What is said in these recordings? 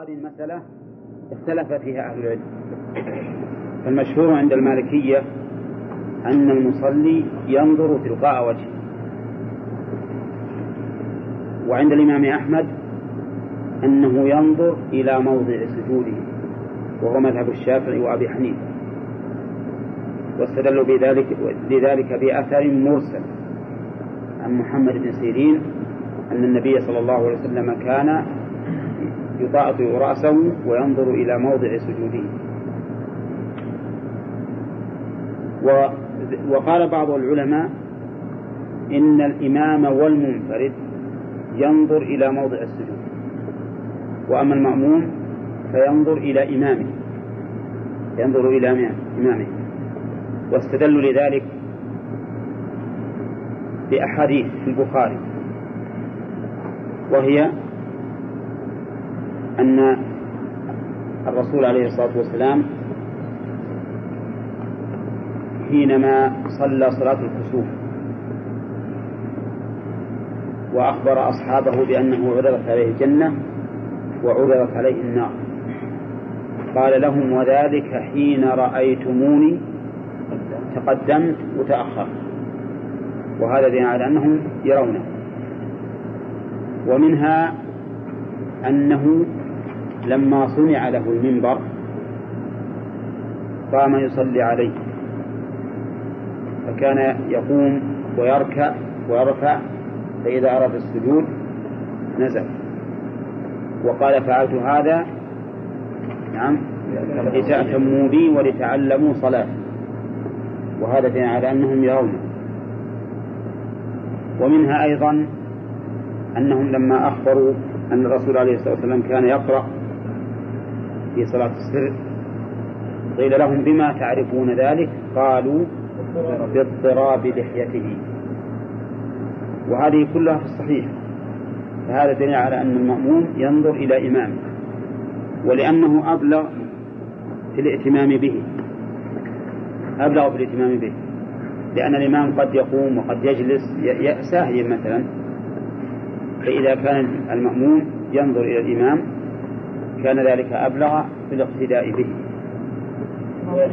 وهذه المسألة اختلف فيها أهل العلم. فالمشهور عند المالكية أن المصلي ينظر تلقاء وجهه. وعند الإمام أحمد أنه ينظر إلى موضع سجوده وهو مذهب الشافعي وأبي حنيفة. واستدلوا بذلك لذلك بأثر مرسل عن محمد بن سيرين أن النبي صلى الله عليه وسلم كان يطأطئ رأسه وينظر إلى موضع سجوده. وقال بعض العلماء إن الإمام والمنفرد ينظر إلى موضع السجود وأما المأموم فينظر إلى إمامه ينظر إلى إمامه واستدلوا لذلك بأحاديث في البخاري وهي أن الرسول عليه الصلاة والسلام حينما صلى صلاة الكسوف وأخبر أصحابه بأنه عرضت عليه الجنة وعرضت عليه النار. قال لهم وذلك حين رأيتموني تقدمت وتأخرت وهذا دين على أنهم يرونه. ومنها أنه لما صنع له المنبر قام يصلي عليه. فكان يقوم ويركع ويرفع فإذا أراد السجود نزل. وقال فعلت هذا نعم لتأتموا بي ولتعلموا صلاة. وهذا دين على أنهم يرونه. ومنها أيضا أنهم لما أخبروا أن الرسول عليه الصلاة والسلام كان يقرأ في صلاة السر. قيل لهم بما تعرفون ذلك؟ قالوا باضطراب لحيته. وهذه كلها في الصحيح. فهذا دليل على أن المأموم ينظر إلى إمامه ولأنه أبلغ في الاهتمام به. أبلغ في الاهتمام به. لأن الإمام قد يقوم وقد يجلس ساهيا مثلا. فإذا كان المأموم ينظر إلى الإمام كان ذلك أبلغ في الاقتداء به.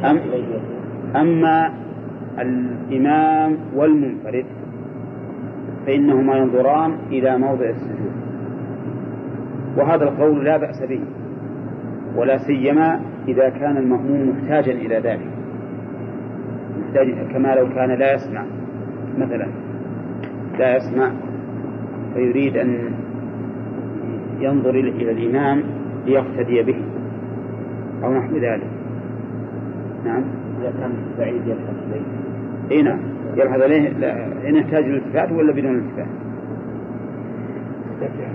أم أما الإمام والمنفرد فإنهما ينظران إلى موضع السجود. وهذا القول لا بأس به ولا سيما إذا كان المأموم محتاجا إلى ذلك. محتاج كما لو كان لا يسمع مثلا. لا يسمع فيريد أن ينظر إلى الإمام ليقتدي به أو نحو ذلك. نعم. إذا كان بعيد يلحظ إليه. إي نعم. يلحظ عليه إن يحتاج الالتفات ولا بدون الالتفات.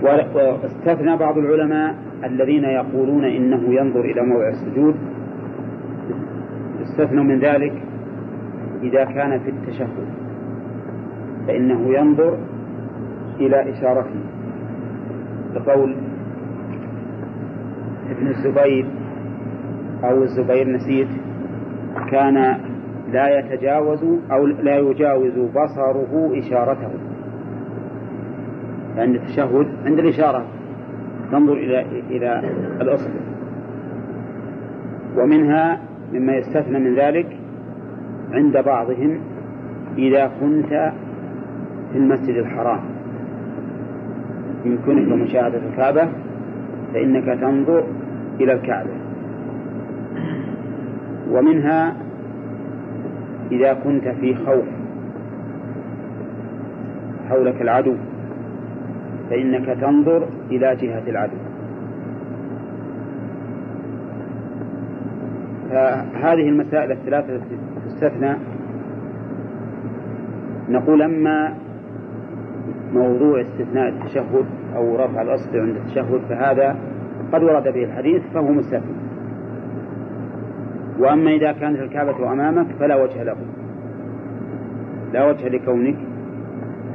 واستثنى بعض العلماء الذين يقولون إنه ينظر إلى موضع السجود. استثنوا من ذلك إذا كان في التشهد. فإنه ينظر إلى إشارته. لقول ابن الزبير أو الزبير نسيت كان لا يتجاوز أو لا يجاوز بصره إشارته. لأن التشهد عند الإشارة. تنظر إلى إلى الأصل. ومنها مما يستثنى من ذلك عند بعضهم إذا كنت في المسجد الحرام. يمكنك مشاهدة الكعبة فإنك تنظر إلى الكعبة. ومنها إذا كنت في خوف حولك العدو فإنك تنظر إلى جهة العدو. فهذه المسائل الثلاثة تستثنى نقول أما موضوع استثناء التشهد أو رفع الأصل عند التشهد فهذا قد ورد به الحديث فهو مستثنى وأما إذا كانت الكعبة أمامك فلا وجه له. لا وجه لكونك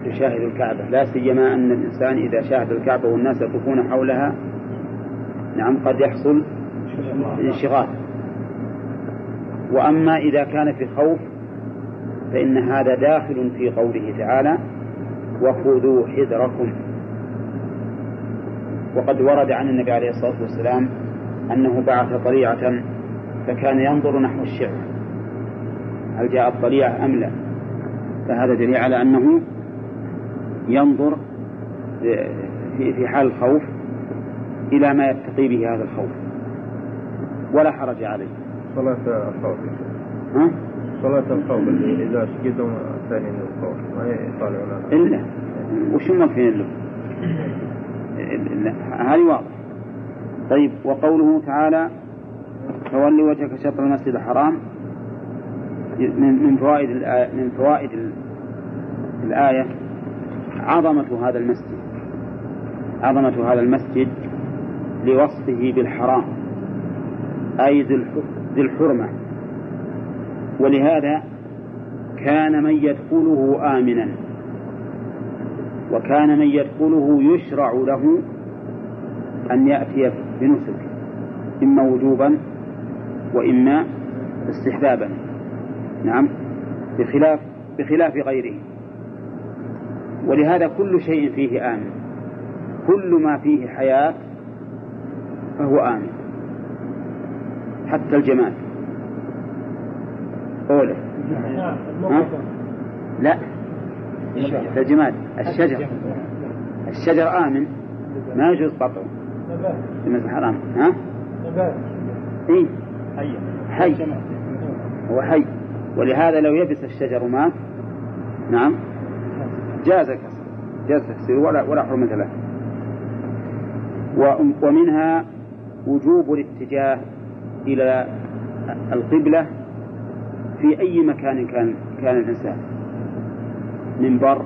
تشاهد الكعبة لا سيما أن الإنسان إذا شاهد الكعبة والناس يطوفون حولها نعم قد يحصل انشغال. وأما إذا كان في خوف فإن هذا داخل في قوله تعالى وخذوا حذركم. وقد ورد عن النبي عليه الصلاة والسلام أنه بعث طليعة فكان ينظر نحو الشعر. هل جاء الطليعة أم لا؟ فهذا دليل على أنه ينظر في حال الخوف إلى ما يتقي به هذا الخوف. ولا حرج عليه. صلاة الخوف. ها؟ صلاة الخوف اللي إذا سجدوا ثاني الخوف ما يطالعون. إلا. وش موفين له؟ هذه واضح طيب وقوله تعالى فولي وجهك شطر المسجد الحرام من فوائد من فوائد الآية عظمة هذا المسجد عظمة هذا المسجد لوصفه بالحرام أي ذي الحرمة. ولهذا كان من يدخله آمنا. وكان من يدخله يشرع له أن يأتي بنسك إما وجوبا وإما استحبابا. نعم بخلاف بخلاف غيره. ولهذا كل شيء فيه آمن. كل ما فيه حياة فهو آمن. حتى الجمال أوله ها؟ لا. الجمال الشجر. الشجر آمن. ما يجوز قطعه. المسجد الحرام ها؟ إيه؟ حي. حي. هو حي. ولهذا لو يبس الشجر مات نعم. جاز كسر جاز تكسيره ولا ولا حرمة له. ومنها وجوب الاتجاه إلى القبلة في أي مكان كان كان الإنسان. من بر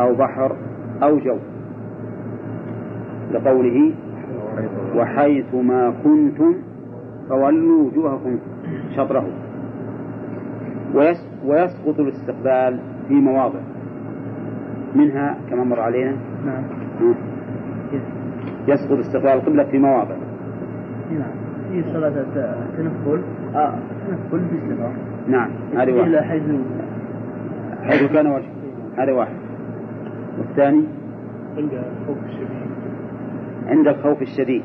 أو بحر أو جو. لقوله وحيث ما كنتم فولوا وجوهكم شطره. ويسقط الاستقبال في مواضع. منها كما مر علينا. نعم. يسقط استقبال القبلة في مواضع. نعم. في صلاة التنفل. آه التنفل باستمرار نعم هذه واحد إلى حيث حيث كان وجه هذا واحد. والثاني؟ عند الخوف الشديد. عند الخوف الشديد.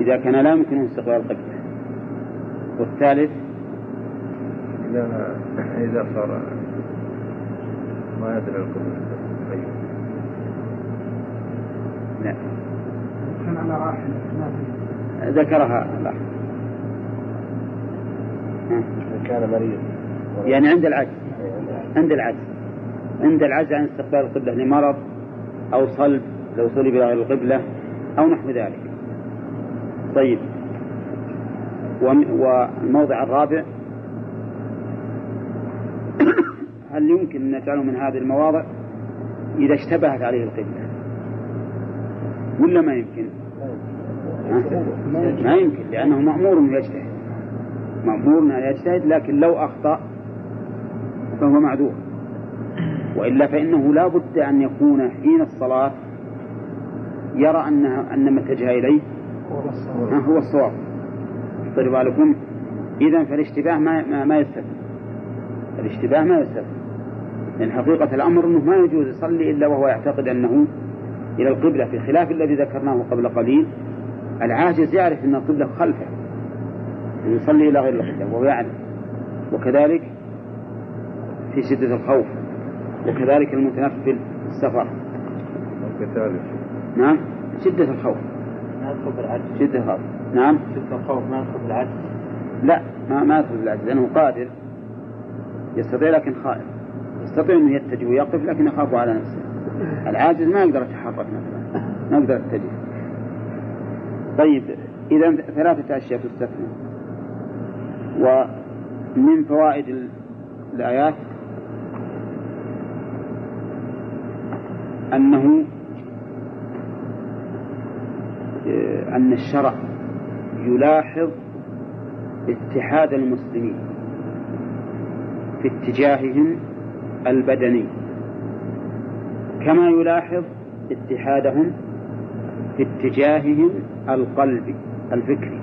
إذا كان لا يمكنه استقبال القبلة والثالث؟ إذا إذا صار ما يدري القبلة لا. كان على راحل. ذكرها. الله كان مريض. يعني عند العجز عند العجز عند العجز عن استقبال القبلة لمرض أو صلب لو صلب إلى غير القبلة أو نحو ذلك. طيب. والموضع الرابع. هل يمكن أن نجعله من هذه المواضع؟ إذا اشتبهت عليه القبلة. ولا ما يمكن؟ ما يمكن لأنه مأمور أن يجتهد. مأمور أن يجتهد لكن لو أخطأ فهو معذور. وإلا فإنه لا بد أن يكون حين الصلاة يرى أنها أن ما اتجه إليه هو الصواب. طيب بالكم. إذا فالاشتباه ما ما, ما يستثنى الاشتباه ما يستثنى لأن حقيقة الأمر أنه ما يجوز يصلي إلا وهو يعتقد أنه إلى القبلة في خلاف الذي ذكرناه قبل قليل. العاجز يعرف أن القبلة خلفه. يصلي إلى غير القبلة وهو يعلم. وكذلك في شدة الخوف. وكذلك المتنفل في السفر. وكذلك. نعم. شدة الخوف. ما يدخل شدة الخوف. نعم. شدة الخوف ما يدخل في العجز لا ما ما يدخل في العجز لأنه قادر. يستطيع لكن خائف. يستطيع أنه يتجه ويقف لكن يخاف على نفسه. العاجز ما يقدر يتحرك مثلا. ما يقدر يتجه. طيب إذا ثلاثة أشياء تستثنى. ومن فوائد الآيات أنه أن الشرع يلاحظ اتحاد المسلمين في اتجاههم البدني كما يلاحظ اتحادهم في اتجاههم القلبي الفكري.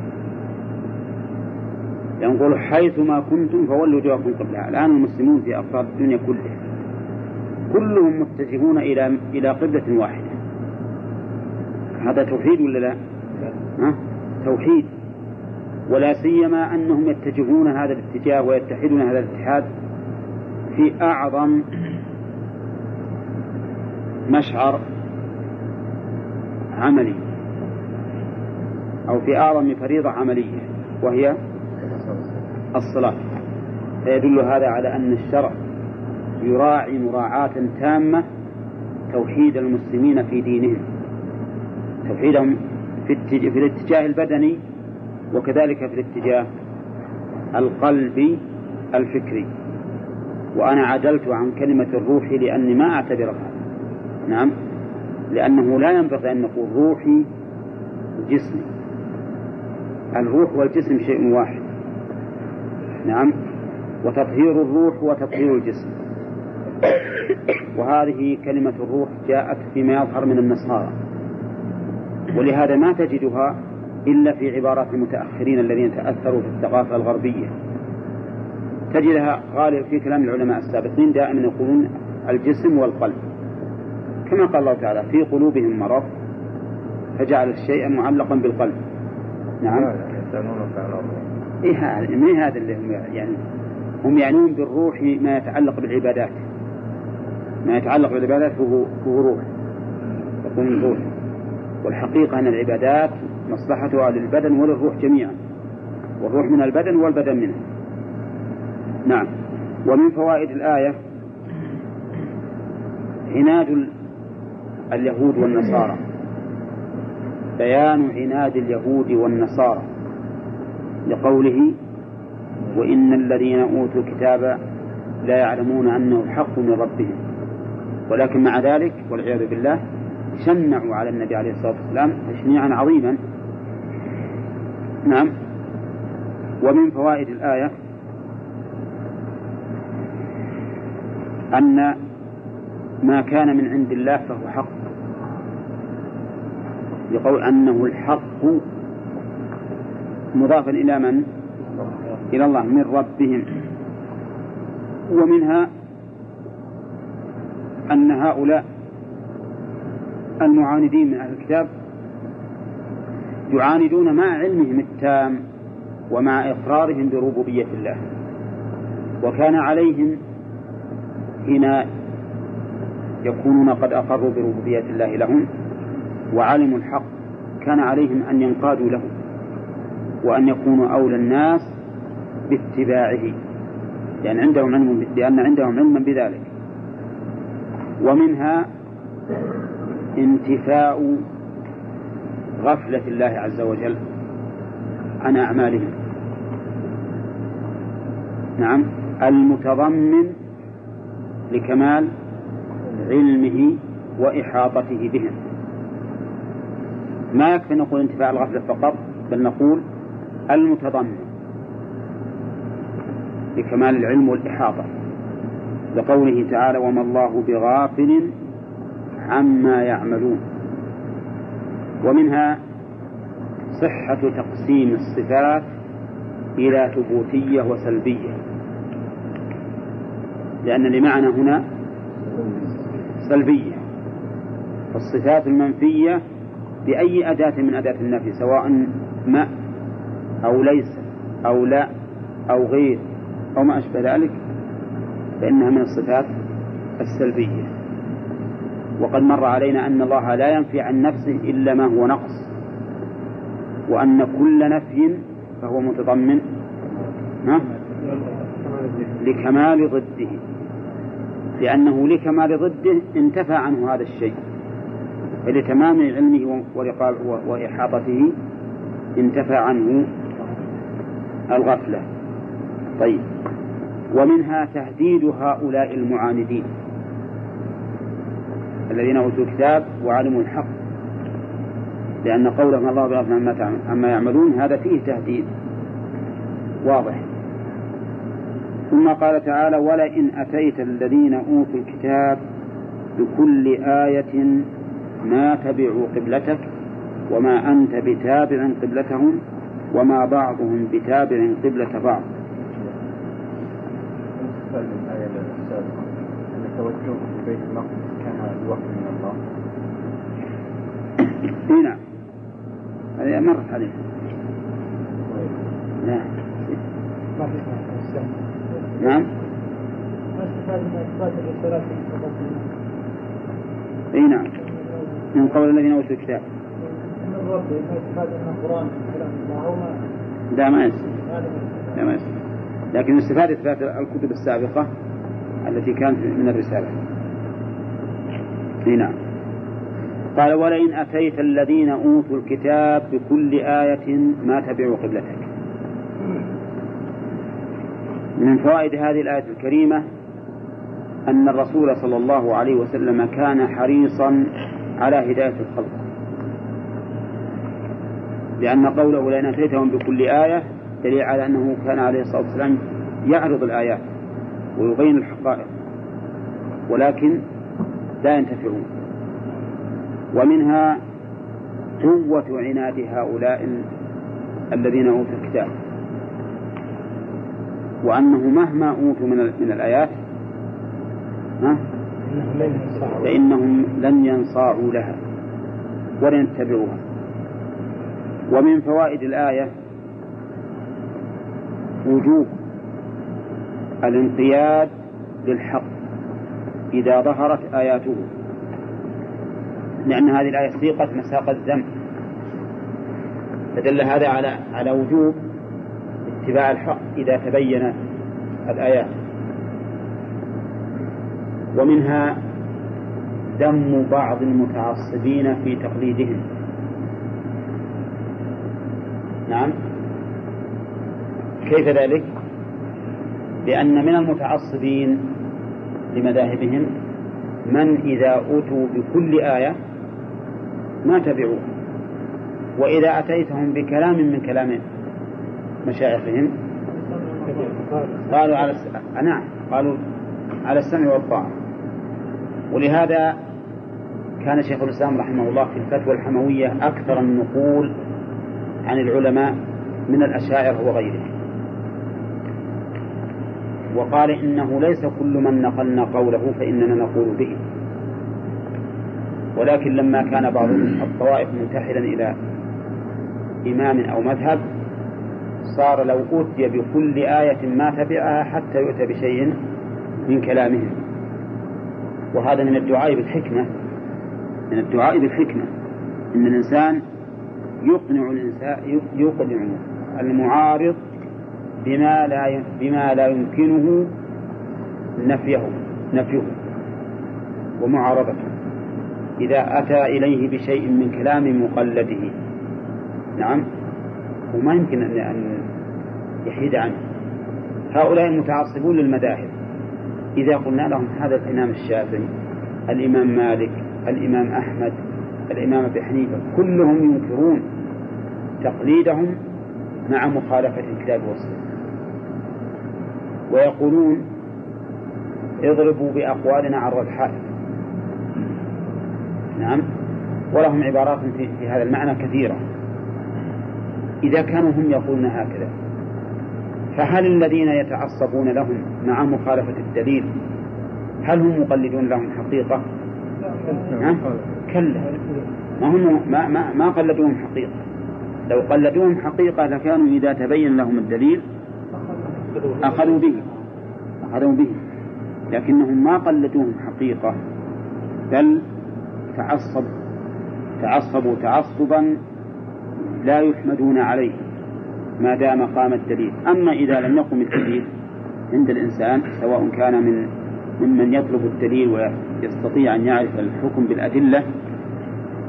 ينقول حيث ما كنتم فولوا وجوهكم قبلها. الآن المسلمون في أقطار الدنيا كلها. كلهم متجهون إلى إلى قبلة واحدة هذا توحيد ولا لا؟ ها؟ توحيد ولا سيما أنهم يتجهون هذا الاتجاه ويتحدون هذا الاتحاد في أعظم مشعر عملي أو في أعظم فريضة عملية وهي الصلاة فيدل هذا على أن الشرع يراعي مراعاة تامة توحيد المسلمين في دينهم توحيدهم في, في الاتجاه البدني وكذلك في الاتجاه القلبي الفكري. وأنا عدلت عن كلمة الروح لأني ما أعتبرها نعم؟ لأنه لا ينبغي أن نقول روحي جسمي الروح والجسم شيء واحد. نعم؟ وتطهير الروح وتطهير الجسم. وهذه كلمة الروح جاءت فيما يظهر من النصارى. ولهذا ما تجدها إلا في عبارات المتأخرين الذين تأثروا في الثقافة الغربية. تجدها غالب في كلام العلماء السابقين دائما يقولون الجسم والقلب. كما قال الله تعالى في قلوبهم مرض فجعل الشيء معلقا بالقلب. نعم. إيه هذا اللي هم يعني هم يعنون بالروح ما يتعلق بالعبادات. ما يتعلق بالعبادات هو هو روح. يكون روح. والحقيقة أن العبادات مصلحتها للبدن وللروح جميعا. والروح من البدن والبدن منه. نعم. ومن فوائد الآية عناد اليهود والنصارى. بيان عناد اليهود والنصارى. لقوله وإن الذين أوتوا الكتاب لا يعلمون أنه الحق من ربهم. ولكن مع ذلك والعياذ بالله شنعوا على النبي عليه الصلاة والسلام تشنيعا عظيما. نعم. ومن فوائد الآية أن ما كان من عند الله فهو حق. يقول أنه الحق مضافا إلى من؟ إلى الله من ربهم. ومنها أن هؤلاء المعاندين من أهل الكتاب يعاندون مع علمهم التام ومع إقرارهم بربوبية الله. وكان عليهم حين يكونون قد أقروا بربوبية الله لهم وعلموا الحق كان عليهم أن ينقادوا له وأن يكونوا أولى الناس باتباعه لأن عندهم علم لأن عندهم علما بذلك. ومنها انتفاء غفلة الله عز وجل عن أعمالهم. نعم. المتضمن لكمال علمه وإحاطته بهم. ما يكفي نقول انتفاء الغفلة فقط بل نقول المتضمن لكمال العلم والإحاطة. لقوله تعالى وما الله بغافل عما يعملون. ومنها صحة تقسيم الصفات إلى ثبوتية وسلبية. لأن لمعنى هنا سلبية. فالصفات المنفية بأي أداة من أداة النفي سواء ما أو ليس أو لا أو غير أو ما أشبه ذلك فإنها من الصفات السلبية. وقد مر علينا أن الله لا ينفي عن نفسه إلا ما هو نقص وأن كل نفي فهو متضمن لكمال ضده لأنه لكمال ضده انتفى عنه هذا الشيء. فلتمام علمه وإحاطته انتفى عنه الغفلة. طيب. ومنها تهديد هؤلاء المعاندين الذين أوتوا الكتاب وعلموا الحق لأن قولهم الله بغفل عما يعملون هذا فيه تهديد واضح. ثم قال تعالى ولئن أتيت الذين أوتوا الكتاب بكل آية ما تبعوا قبلتك وما أنت بتابع قبلتهم وما بعضهم بتابع قبلة بعض. الآية السابقة أن التوجه في بيت المقدس كان الوحي من الله. اي نعم. هذه مرت نعم. في اسمها نعم. ما استفاد من اثبات الرسالات في التفاصيل اي نعم. من قول الذين أوتوا الكتاب. من الرب ما استفاد من القرآن؟ كلام الله وما لا ما يصير لا ما يصير لكن استفاد إثبات الكتب السابقة التي كانت من الرسالة. أي نعم. قال ولئن أتيت الذين أوتوا الكتاب بكل آية ما تبعوا قبلتك. من فوائد هذه الآية الكريمة أن الرسول صلى الله عليه وسلم كان حريصا على هداية الخلق. لأن قوله لئن أتيتهم بكل آية دليل على أنه كان عليه الصلاة والسلام يعرض الآيات ويبين الحقائق. ولكن لا ينتفعون. ومنها قوة عناد هؤلاء الذين أوتوا الكتاب. وأنه مهما أوتوا من من الآيات ها؟ فإنهم لن ينصاعوا لها ولن يتبعوها. ومن فوائد الآية وجوب الانقياد للحق إذا ظهرت آياته لأن هذه الآية سيقت مساق الذنب. فدل هذا على على وجوب اتباع الحق إذا تبين الآيات. ومنها ذم بعض المتعصبين في تقليدهم. نعم؟ كيف ذلك؟ لأن من المتعصبين لمذاهبهم من إذا أوتوا بكل آية ما تبعوه. وإذا أتيتهم بكلام من كلام مشايخهم قالوا على الس... نعم قالوا على السمع والطاعة. ولهذا كان شيخ الإسلام رحمه الله في الفتوى الحموية أكثر النقول عن العلماء من الأشاعرة وغيرهم. وقال إنه ليس كل من نقلنا قوله فإننا نقول به. ولكن لما كان بعض الطوائف منتحلا إلى إمام أو مذهب صار لو أوتي بكل آية ما تبعها حتى يؤتى بشيء من كلامهم وهذا من الدعاء بالحكمة من الدعاء بالحكمة. إن الإنسان يقنع الإنسان يقنع المعارض بما لا بما لا يمكنه نفيه نفيه ومعارضته. إذا أتى إليه بشيء من كلام مقلده. نعم. وما يمكن أن يحيد عنه. هؤلاء المتعصبون للمذاهب. إذا قلنا لهم هذا الإمام الشافعي الإمام مالك الإمام أحمد الإمام أبي حنيفة كلهم ينكرون تقليدهم مع مخالفة الكتاب والسنة. ويقولون اضربوا بأقوالنا عرض الحائط نعم. ولهم عبارات في, في هذا المعنى كثيرة. إذا كانوا هم يقولون هكذا فهل الذين يتعصبون لهم مع مخالفة الدليل هل هم مقلدون لهم حقيقة؟ ها؟ كلا. ما هم ما, ما, ما قلدوهم حقيقة. لو قلدوهم حقيقة لكانوا إذا تبين لهم الدليل أخذوا به أخذوا به. لكنهم ما قلدوهم حقيقة بل تعصب تعصبوا تعصبا لا يحمدون عليه ما دام قام الدليل. أما إذا لم يقم الدليل عند الإنسان سواء كان من ممن يطلب الدليل ويستطيع أن يعرف الحكم بالأدلة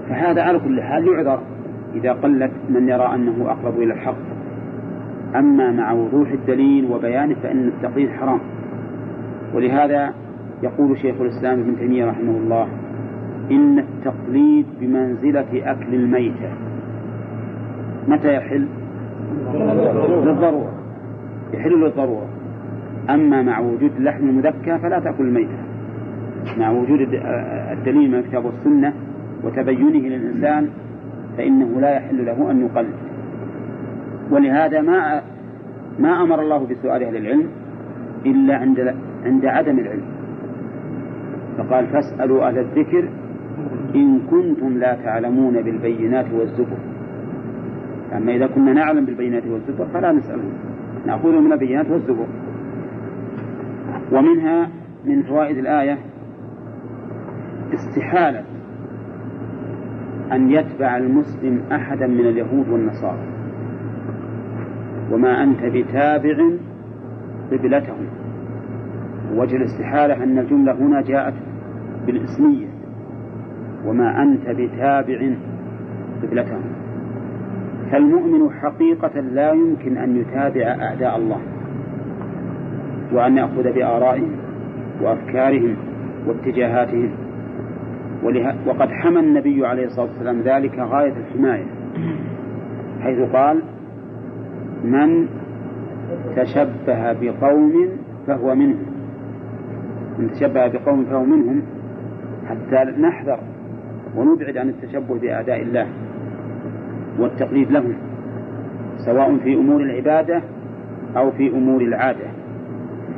فهذا على كل حال يعذر إذا قلت من يرى أنه أقرب إلى الحق. أما مع وضوح الدليل وبيانه فإن التقليد حرام. ولهذا يقول شيخ الإسلام ابن تيمية رحمه الله إن التقليد بمنزلة أكل الميتة. متى يحل؟ للضرورة. يحل للضرورة. أما مع وجود اللحم المذكى فلا تأكل الميتة. مع وجود الدليل من الكتاب والسنة وتبينه للإنسان فإنه لا يحل له أن يقلد. ولهذا ما ما أمر الله بسؤال أهل العلم إلا عند عند عدم العلم. فقال فاسألوا أهل الذكر إن كنتم لا تعلمون بالبينات والزبر. أما إذا كنا نعلم بالبينات والزبر فلا نسألهم نأخذ من البينات والزبر. ومنها من فوائد الآية استحالة أن يتبع المسلم أحدا من اليهود والنصارى. وما أنت بتابع قبلتهم. وجه الاستحالة أن الجملة هنا جاءت بالإسمية. وما أنت بتابع قبلتهم. فالمؤمن حقيقة لا يمكن أن يتابع أعداء الله. وأن يأخذ بآرائهم وأفكارهم واتجاهاتهم. وقد حمى النبي عليه الصلاة والسلام ذلك غاية الحماية. حيث قال من تشبه بقوم فهو منهم. من تشبه بقوم فهو منهم. حتى نحذر ونبعد عن التشبه بأعداء الله والتقليد لهم سواء في أمور العبادة أو في أمور العادة.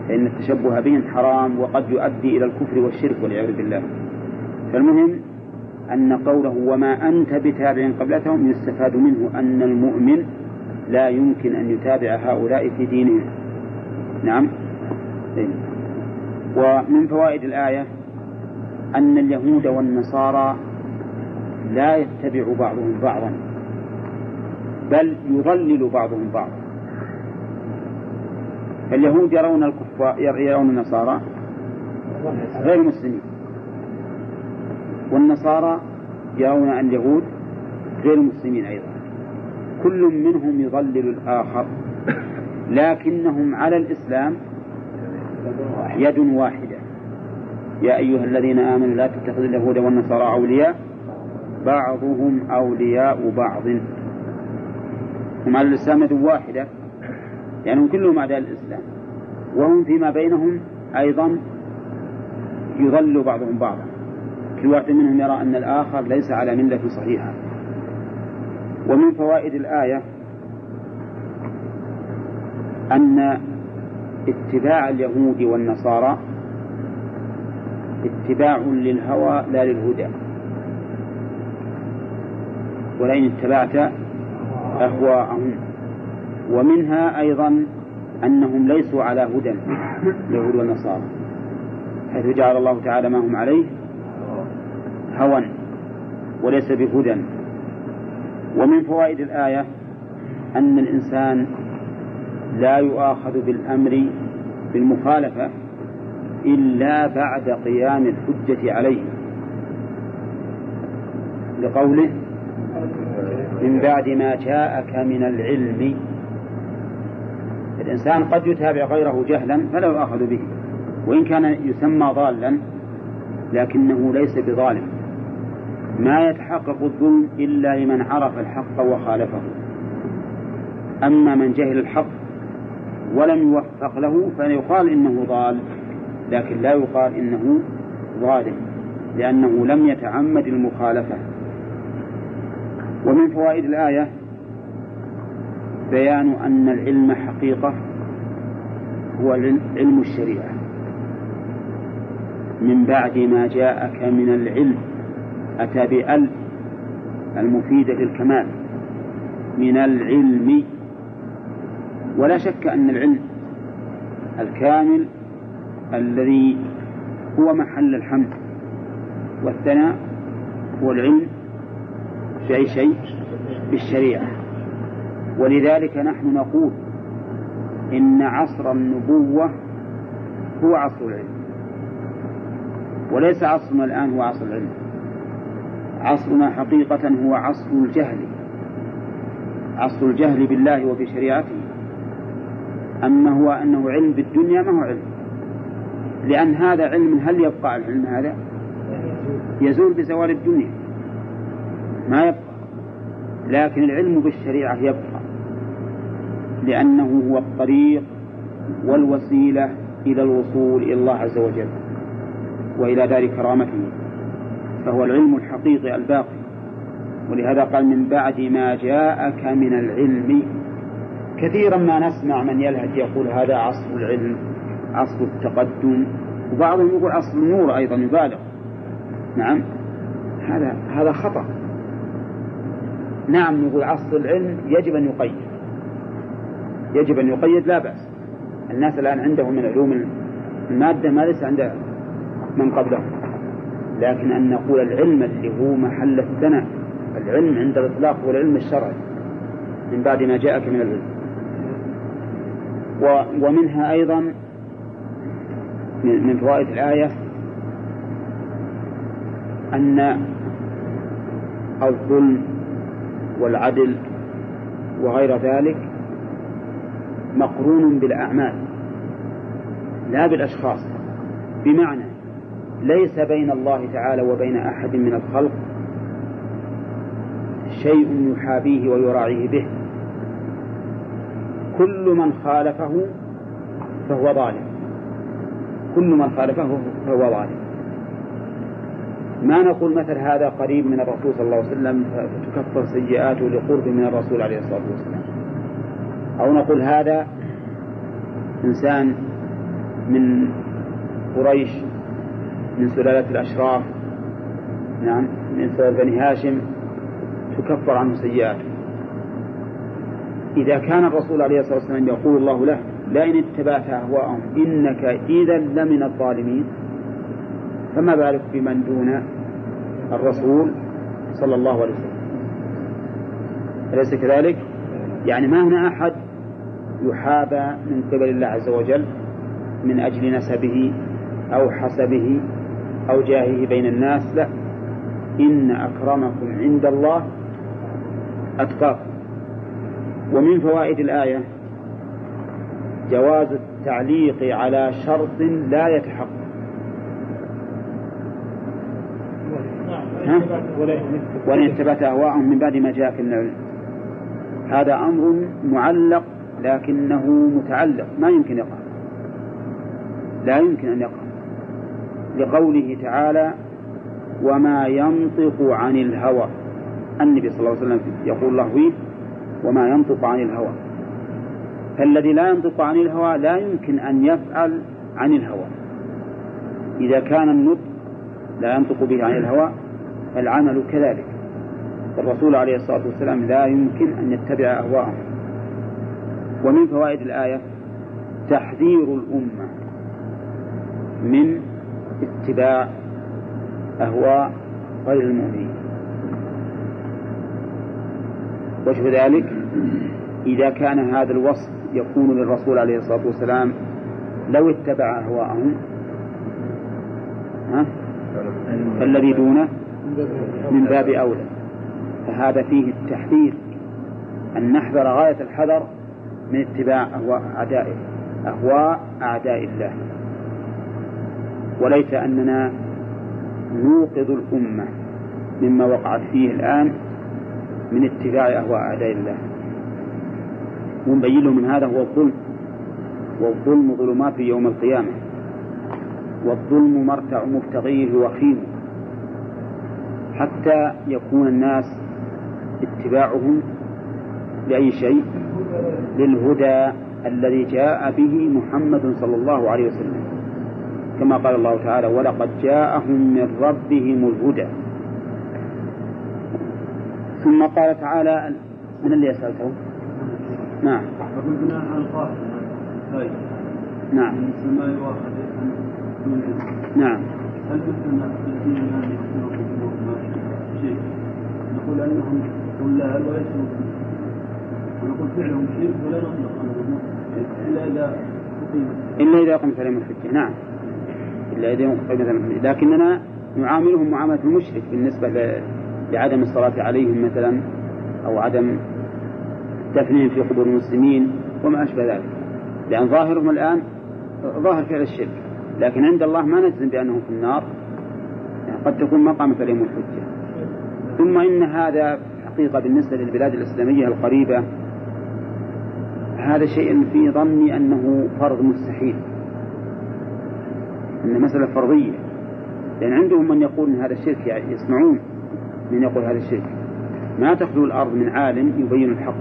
فإن التشبه بهم حرام وقد يؤدي إلى الكفر والشرك والعياذ بالله. فالمهم أن قوله وما أنت بتابع قبلتهم يستفاد منه أن المؤمن لا يمكن أن يتابع هؤلاء في دينهم. نعم. إيه. ومن فوائد الآية أن اليهود والنصارى لا يتبع بعضهم بعضا بل يضلل بعضهم بعضا. فاليهود يرون الكفار يرون النصارى غير مسلمين والنصارى يرون اليهود غير مسلمين أيضا. كل منهم يضلل الآخر. لكنهم على الإسلام يد واحدة. يا أيها الذين آمنوا لا تتخذوا اليهود والنصارى أولياء. بعضهم أولياء بعض. هم على الإسلام يد واحدة. يعني هم كلهم أعداء الإسلام. وهم فيما بينهم أيضا يضل بعضهم بعضا. كل واحد منهم يرى أن الآخر ليس على ملة صحيحة. ومن فوائد الآية أن اتباع اليهود والنصارى اتباع للهوى لا للهدى. ولئن اتبعت أهواءهم. ومنها أيضا أنهم ليسوا على هدى اليهود والنصارى حيث جعل الله تعالى ما هم عليه هوى وليس بهدى. ومن فوائد الآية أن الإنسان لا يؤاخذ بالأمر بالمخالفة إلا بعد قيام الحجة عليه. لقوله من بعد ما جاءك من العلم. الإنسان قد يتابع غيره جهلا فلا يؤاخذ به وإن كان يسمى ضالا لكنه ليس بظالم. ما يتحقق الظلم إلا لمن عرف الحق وخالفه. أما من جهل الحق ولم يوفق له فيقال إنه ضال لكن لا يقال إنه ظالم لأنه لم يتعمد المخالفة. ومن فوائد الآية بيان أن العلم حقيقة هو علم الشريعة. من بعد ما جاءك من العلم أتى بأل المفيدة للكمال من العلم. ولا شك أن العلم الكامل الذي هو محل الحمد والثناء هو العلم في شيء بالشريعة. ولذلك نحن نقول إن عصر النبوة هو عصر العلم وليس عصرنا الآن هو عصر العلم. عصرنا حقيقة هو عصر الجهل. عصر الجهل بالله وبشريعته أما هو أنه علم بالدنيا ما هو علم. لأن هذا علم هل يبقى العلم هذا؟ يزول بزوال الدنيا. ما يبقى. لكن العلم بالشريعة يبقى. لأنه هو الطريق والوسيلة إلى الوصول إلى الله عز وجل. وإلى دار كرامته فهو العلم الحقيقي الباقي. ولهذا قال من بعد ما جاءك من العلم. كثيرا ما نسمع من يلهج يقول هذا عصر العلم عصر التقدم. وبعضهم يقول عصر النور أيضا يبالغ. نعم هذا هذا خطأ. نعم نقول عصر العلم يجب أن يقيد. يجب أن يقيد لا بأس. الناس الآن عندهم من علوم المادة ما ليس عند من قبلهم. لكن أن نقول العلم اللي هو محل الثناء العلم عند الإطلاق هو العلم الشرعي. من بعد ما جاءك من العلم. ومنها أيضا من فوائد الآية أن الظلم والعدل وغير ذلك مقرون بالأعمال لا بالأشخاص. بمعنى ليس بين الله تعالى وبين أحد من الخلق شيء يحابيه ويراعيه به. كل من خالفه فهو ظالم. كل من خالفه فهو ظالم. ما نقول مثل هذا قريب من الرسول صلى الله عليه وسلم فتكفر سيئاته لقرب من الرسول عليه الصلاة والسلام. أو نقول هذا إنسان من قريش من سلالة الأشراف نعم من سلالة بني هاشم تكفر عنه سيئاته. إذا كان الرسول عليه الصلاة والسلام يقول الله له لئن اتبعت أهواءهم إنك إذا لمن الظالمين. فما بالك بمن دون الرسول صلى الله عليه وسلم؟ أليس كذلك؟ يعني ما هنا أحد يحابى من قبل الله عز وجل من أجل نسبه أو حسبه أو جاهه بين الناس لا إن أكرمكم عند الله أتقاكم. ومن فوائد الآية جواز التعليق على شرط لا يتحقق. وإن اتبعت أهواءهم من بعد ما جاءك من العلم هذا أمر معلق لكنه متعلق. ما يمكن يقع. لا يمكن أن يقع. لقوله تعالى وما ينطق عن الهوى. النبي صلى الله عليه وسلم يقول الله فيه وما ينطق عن الهوى. فالذي لا ينطق عن الهوى لا يمكن أن يفعل عن الهوى. إذا كان النطق لا ينطق به عن الهوى فالعمل كذلك. الرسول عليه الصلاة والسلام لا يمكن أن يتبع أهواءهم ومن فوائد الآية تحذير الأمة من اتباع أهواء غير المؤمنين. وجه ذلك إذا كان هذا الوصف يكون للرسول عليه الصلاة والسلام لو اتبع أهواءهم ها؟ فالذي دونه من باب أولى. فهذا فيه التحذير أن نحذر غاية الحذر من اتباع أهواء أعدائه أهواء أعداء الله. وليت أننا نوقظ الأمة مما وقعت فيه الآن من اتباع أهواء أعداء الله. ونبين من هذا هو الظلم والظلم ظلمات يوم القيامة والظلم مرتع مبتغيه وخيم. حتى يكون الناس اتباعهم لأي شيء؟ للهدى الذي جاء به محمد صلى الله عليه وسلم. كما قال الله تعالى ولقد جاءهم من ربهم الهدى. ثم قال تعالى من اللي يسألته نعم. بناء على القاعدة نعم. نعم. هل مثلنا الذين في الأمور شيء. نقول أنهم ضلال وليسوا ونقول فعلهم شرك ولا نطلق عنهم إلا إذا أقيمت. إلا إذا قمت عليهم الحجة. نعم. الحجة لكننا نعاملهم معاملة المشرك بالنسبة لعدم الصلاة عليهم مثلا أو عدم دفنهم في قبور المسلمين وما أشبه ذلك. لأن ظاهرهم الآن ظاهر فعل الشرك. لكن عند الله ما نجزم بأنهم في النار. يعني قد تكون ما قامت عليهم الحجة. ثم إن هذا حقيقة بالنسبة للبلاد الإسلامية القريبة هذا شيء في ظني أنه فرض مستحيل. أن مسألة فرضية. لأن عندهم من يقول أن هذا الشرك يعني يسمعون من يقول هذا الشرك. ما تخلو الأرض من عالم يبين الحق.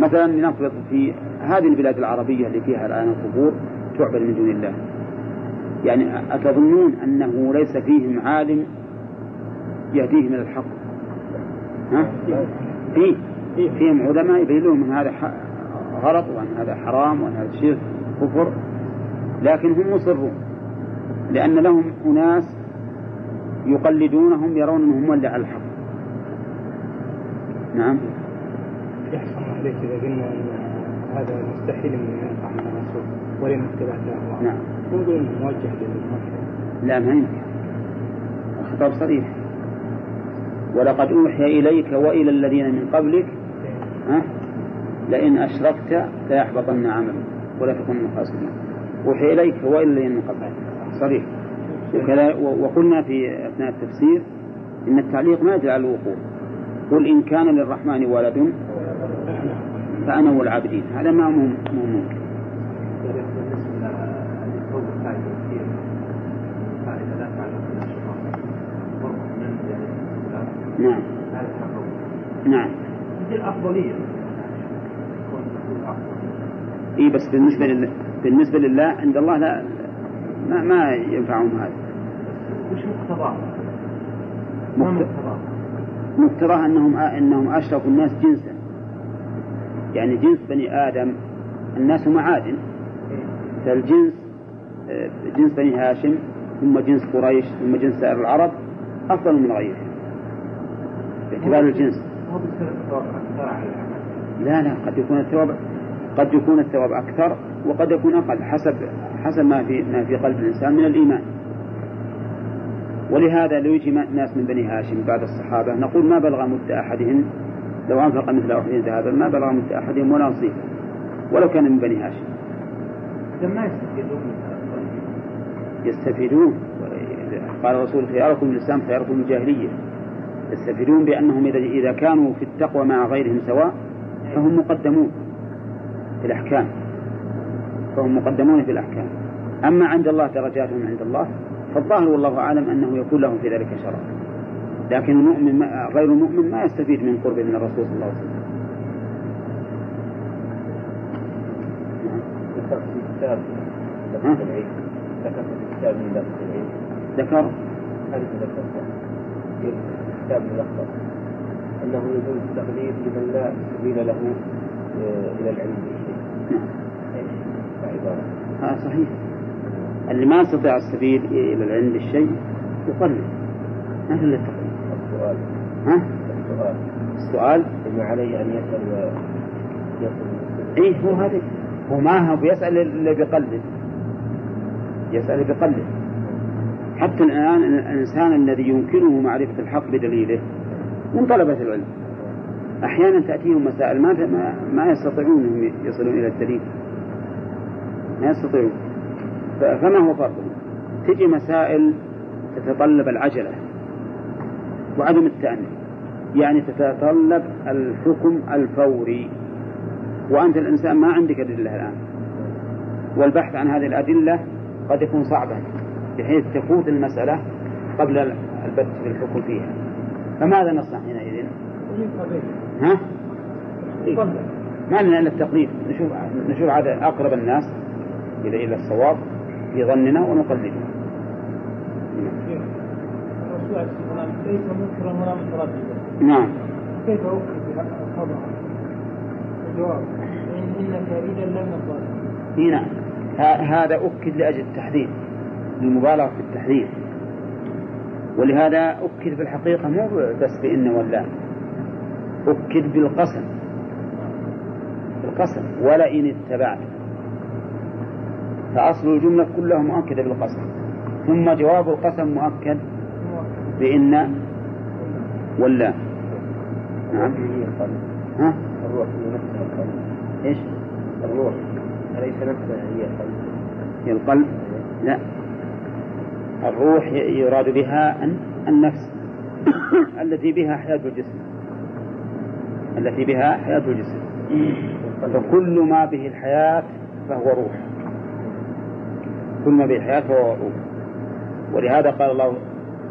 مثلا لنفرض في هذه البلاد العربية اللي فيها الآن القبور تعبد من دون الله. يعني أتظنون أنه ليس فيهم عالم يهديهم إلى الحق؟ ها؟ فيه. فيهم علماء يبين لهم أن هذا غلط وأن هذا حرام وأن هذا شرك كفر. لكن هم مصرون. لأن لهم أناس يقلدونهم يرون أنهم ولي على الحق نعم. يحصل عليك إذا قلنا أن هذا مستحيل أن ينفع مع الرسول ولا متبع له نعم. نقول موجه للموحد لا ما يمكن. الخطاب صريح. ولقد أوحي إليك وإلى الذين من قبلك ها؟ لئن أشركت ليحبطن عملك ولا تكن من الخاسرين. أوحي إليك وإلى الذين من قبلك. صريح. وكذا وقلنا في أثناء التفسير إن التعليق ما يدل على الوقوع قل إن كان للرحمن ولد فأنا والعابدين. هذا ما مو ممكن. نعم. نعم. الأفضلية اي بس بالنسبة لله بالنسبة لله عند الله لا ما, ما ينفعهم هذا. وش مقتضاه؟ مقتضاه؟ مقتضاه أنهم أنهم اشرفوا الناس جنسا. يعني جنس بني آدم الناس معادن فالجنس آه، جنس بني هاشم ثم جنس قريش ثم جنس سائر العرب أفضل من غيره باعتبار الجنس. لا لا قد يكون الثواب قد يكون الثواب أكثر وقد يكون أقل حسب حسب ما في ما في قلب الإنسان من الإيمان. ولهذا لو يجي ناس من بني هاشم بعد الصحابة نقول ما بلغ مد أحدهم لو أنفق مثل أحد ذهبا ما بلغ مد أحدهم ولا نصيبه ولو كان من بني هاشم. ما يستفيدون يستفيدون. قال الرسول خياركم الإسلام خياركم الجاهلية. يستفيدون بأنهم إذا كانوا في التقوى مع غيرهم سواء فهم مقدمون. في الأحكام. فهم مقدمون في الأحكام. أما عند الله درجاتهم عند الله فالظاهر والله أعلم أنه يكون لهم في ذلك شرف لكن المؤمن ما غير المؤمن ما يستفيد من قرب من الرسول صلى الله عليه وسلم. ذكرت في كتاب ذكرت في كتاب العيد ذكر. في كتاب ملخص أنه يجوز التقليد لمن لا سبيل له آه، إلى العلم. نعم هذا صحيح. اللي ما يستطيع السبيل إلى العلم بالشيء يقلد ما في إلا التقليد السؤال. ها؟ السؤال. السؤال؟ إن عليه أن يسأل إيه هو هذا. هو ما هو بيسأل اللي بيقلد يسأل اللي بيقلد حتى الآن الإنسان الذي يمكنه معرفة الحق بدليله من طلبة العلم. أحيانا تأتيهم مسائل ما ما, يستطيعون أنهم يصلون إلى الدليل. ما يستطيعون. فما هو فرقهم تجي مسائل تتطلب العجلة وعدم التأني يعني تتطلب الحكم الفوري. وأنت الإنسان ما عندك أدلة الآن. والبحث عن هذه الأدلة قد يكون صعبا بحيث تفوت المسألة قبل البت في الحكم فيها. فماذا نصنع حينئذ؟ ها؟ إيه؟ ما لنا إلا التقليد نشوف نشوف هذا أقرب الناس إلى إلى الصواب في ظننا ونقلده ليس منكرا ولا مترددا نعم كيف اكد الخبر؟ الجواب انك اذا لم نقل ه- هذا أكد لأجل التحذير للمبالغة في التحذير ولهذا أكد في الحقيقة مو بس بإن ولا أكد بالقسم. بالقسم. ولئن اتبعت. فأصل الجملة كلها مؤكدة بالقسم. ثم جواب القسم مؤكد بإن ولا. نعم. ها؟ الروح هي نفسها القلب إيش؟ الروح أليس نفسها هي القلب؟ هي القلب؟ لا. الروح يراد بها الن- النفس. التي بها حياة الجسم. التي بها حياة الجسم. فكل ما به الحياة فهو روح. كل ما به الحياة فهو روح. ولهذا قال الله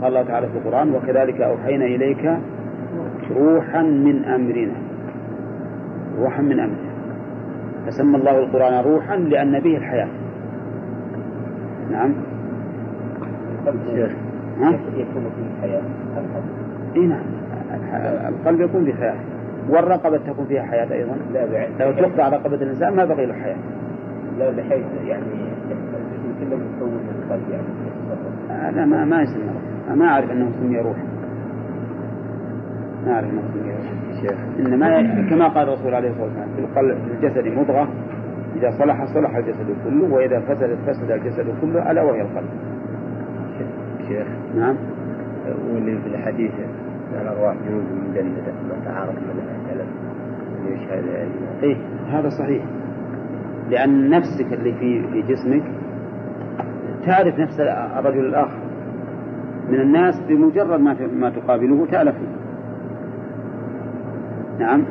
قال الله تعالى في القرآن وكذلك أوحينا إليك روحا من أمرنا. روحا من أمرنا. فسمى الله القرآن روحا لأن به الحياة. نعم؟ يكون فيه حياة. القلب نعم. يكون فيه حياة. والرقبة تكون فيها حياة أيضا. لا بعد لو تقطع رقبة الإنسان ما بقي له حياة. لا بحيث يعني الجسم كله مكون من القلب يعني. هذا ما ما يسمى ما أعرف أنه سمي روح ما أعرف أنه سمي روح يا شيخ. إنما كما قال الرسول عليه الصلاة والسلام في القلب في الجسد مضغة. إذا صلح صلح الجسد كله وإذا فسدت فسد الجسد كله ألا وهي القلب. شيخ نعم. واللي في الحديث الأرواح جنود مجندة ما تعارف منها الكلام يشهد يعني إيه هذا صحيح. لأن نفسك اللي في في جسمك تعرف نفس الرجل الآخر. من الناس بمجرد ما ما تقابله تألفه نعم.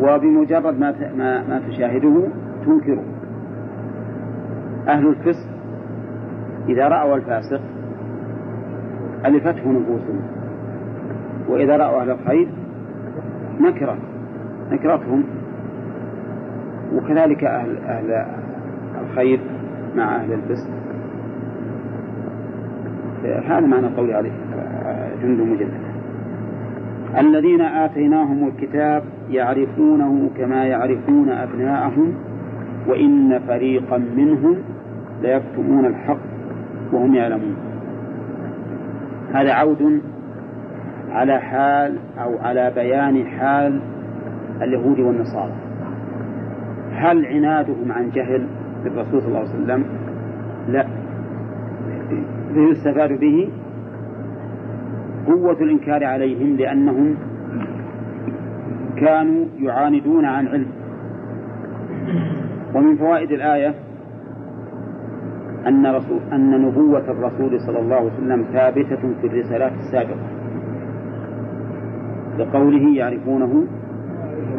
وبمجرد ما ما, ما تشاهده تنكره أهل الفسق إذا رأوا الفاسق ألفته نفوسهم. وإذا رأوا أهل الخير نكرة. نكرتهم. وكذلك أهل أهل الخير مع أهل الفسق. هذا معنى قولي عليه جند مجدد الذين آتيناهم الكتاب يعرفونه كما يعرفون أبناءهم وإن فريقا منهم ليكتمون الحق وهم يعلمون. هذا عود على حال أو على بيان حال اليهود والنصارى. هل عنادهم عن جهل بالرسول صلى الله عليه وسلم؟ لا. يستفاد به قوة الإنكار عليهم لأنهم كانوا يعاندون عن علم. ومن فوائد الآية أن رسول أن نبوة الرسول صلى الله عليه وسلم ثابتة في الرسالات السابقة. لقوله يعرفونه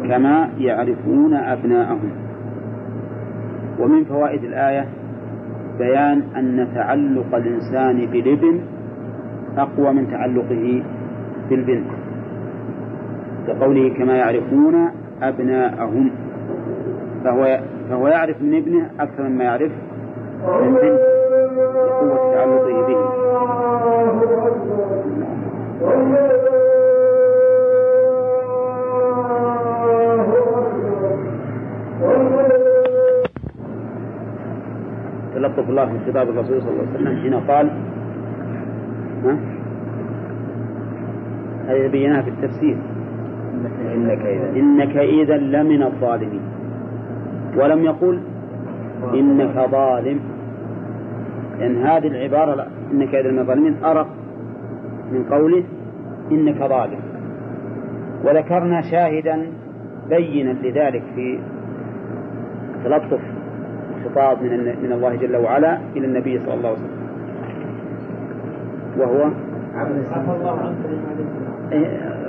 كما يعرفون أبناءهم. ومن فوائد الآية بيان أن تعلق الإنسان بالابن أقوى من تعلقه بالبنت لقوله كما يعرفون أبناءهم فهو فهو يعرف من ابنه أكثر مما يعرف من بنته لقوة تعلقه به. تلطف الله في خطاب الرسول صلى الله عليه وسلم حين قال ها؟ هذه بيناها في التفسير. إنك إذا إنك إذا لمن الظالمين. ولم يقل إنك ظالم. لأن هذه العبارة لا إنك إذا لمن الظالمين أرق من قوله إنك ظالم. وذكرنا شاهدا بينا لذلك في تلطف الخطاب من من الله جل وعلا إلى النبي صلى الله عليه وسلم. وهو؟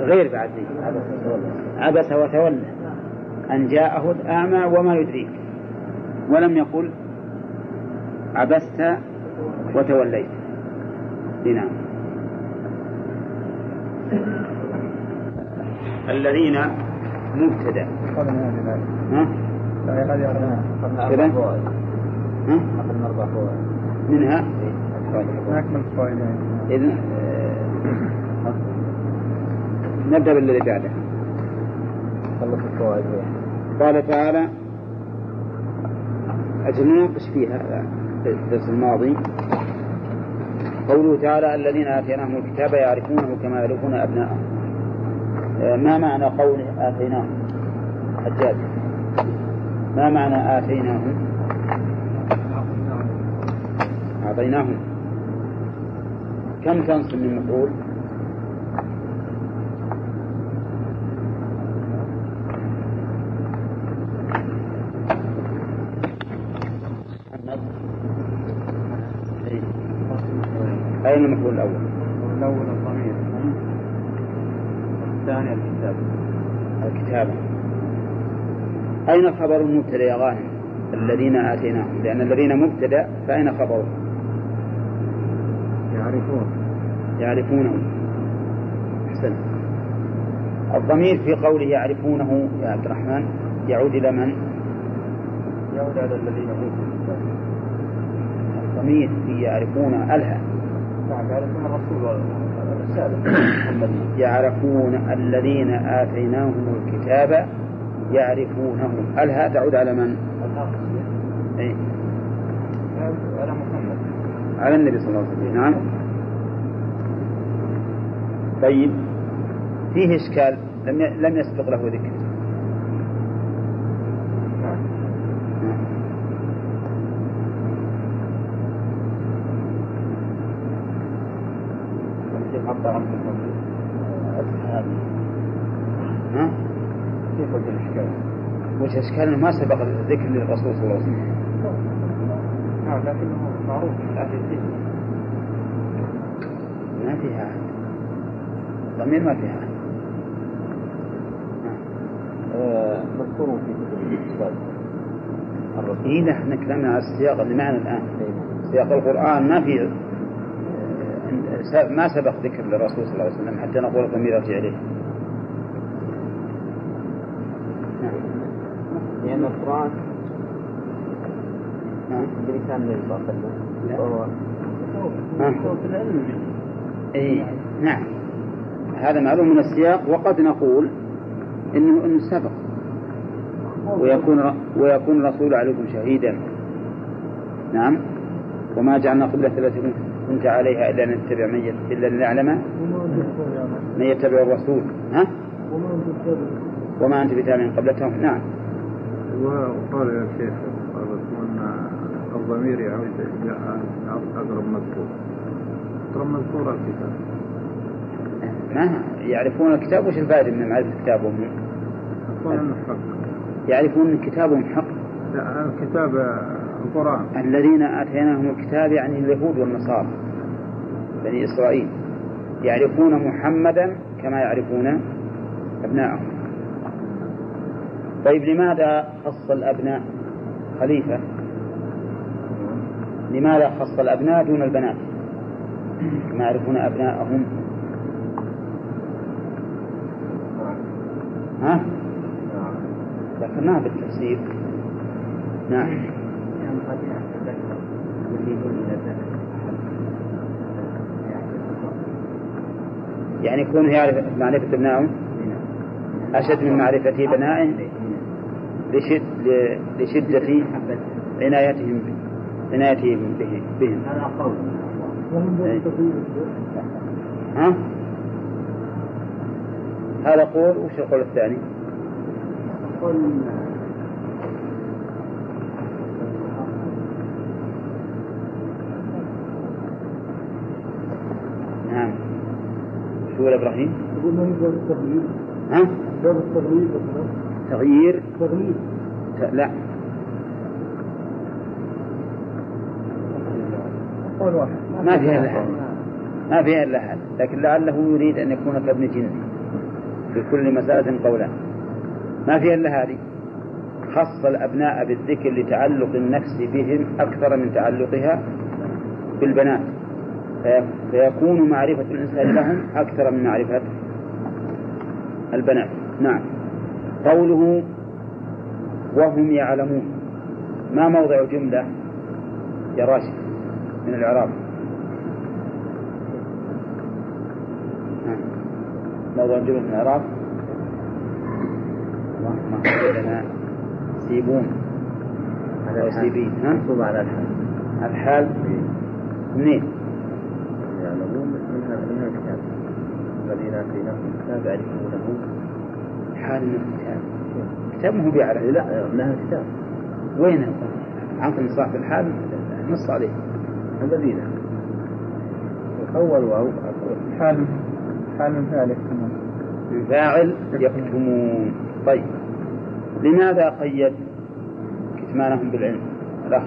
غير بعد ذي عبس وتولى. أن جاءه الأعمى وما يدريك ولم يقل عبست وتوليت. نعم. الذين مبتدأ. ها؟ كذا؟ منها؟ إذن آه، نبدأ بالذي بعده. قال تعالى أجل نناقش فيها؟ في الدرس الماضي. قوله تعالى الذين آتيناهم الكتاب يعرفونه كما يعرفون أبناءهم. آه، ما معنى قوله آتيناهم؟ حجاج ما معنى آتيناهم أعطيناهم كم تنصب من مفعول. أين المفعول الأول؟ الأول الضمير. الثاني الكتاب. الكتابة أين خبر المبتدأ يا غانم؟ الذين آتيناهم. لأن الذين مبتدأ فأين خبره؟ يعرفون. يعرفونه. أحسن. الضمير في قوله يعرفونه يا عبد الرحمن يعود إلى من؟ يعود على الذين اوتوا الكتاب الضمير في يعرفون ألها. نعم يعرفون الرسول يعرفون الذين آتيناهم الكتاب يعرفونه هل ها تعود على من؟ إيه؟ على النبي صلى الله عليه وسلم. نعم. طيب. فيه إشكال. لم لم يسبق له ذكر. نعم عبر عن محمد ها؟ كيف وجه الإشكال؟ وش إشكال إنه ما سبق الذكر للرسول صلى الله عليه وسلم. نعم لكنه معروف. في ما فيها. عهد ضمير ما فيها. عهد مذكور في كتب الرسول. إيه لا إحنا كلامنا على السياق اللي معنا الآن. سياق القرآن ما في ما سبق ذكر للرسول صلى الله عليه وسلم حتى نقول الضمير يرجع إليه لأن القرآن نعم بلسان. وهو إيه نعم. هذا معلوم من السياق. وقد نقول إنه إنه سبق. ويكون ويكون الرسول عليكم شهيدا. نعم. وما جعلنا قبلة التي كنت عليها إلا نتبع من إلا أن نعلم من يتبع الرسول. ها؟ وما أنت بتابع قبلتهم. نعم. وقال يا شيخ الرسول أن الضمير يعود إلى أقرب مذكور. أقرب مذكور الكتاب. ما يعرفون الكتاب وش الفائدة من معرفة كتابهم يعرفون أن كتابهم حق؟ لا الكتاب القرآن. الذين آتيناهم الكتاب يعني اليهود والنصارى بني إسرائيل. يعرفون محمدا كما يعرفون أبناءهم. طيب لماذا خص الأبناء؟ خليفة. لماذا خص الأبناء دون البنات؟ كما يعرفون أبناءهم. ها؟ ذكرناها بالتفسير نعم. يعني يكون يعرف معرفة ابنائه أشد من معرفة بنائه لشد لشدة عنايتهم عنايتهم به- بهم هذا قول. ها؟ هذا قول وش القول الثاني؟ قول نعم شو يقول إبراهيم؟ يقول ما هي باب التغليب ها؟ باب التغليب تغيير؟ لا. ما فيها إلا هذا ما فيها إلا هذا لكن لعله يريد أن يكون كابن جندي في كل مسألة قولان ما فيها إلا هذه. خص الأبناء بالذكر لتعلق النفس بهم أكثر من تعلقها بالبنات. في- فيكون معرفة الإنسان لهم أكثر من معرفة البنات. نعم. قوله وهم يعلمون. ما موضع جملة يا راشد من الإعراب؟ نعم. موضع جملة من الإعراب؟ لنا سيبون أو سيبين ها؟ مكتوب على الحال. الحال. منين؟ يعلمون من هذا من هذا الكتاب الذين اتيناهم الكتاب يعرفونه حال من الكتاب كتاب ما هو بيعرف. لا من هذا الكتاب. وين عطني صاحب الحال نص عليه. الذين أول واو. حال حال من ذلك. الفاعل يكتمون. طيب. لماذا قيد كتمانهم بالعلم؟ الأخ.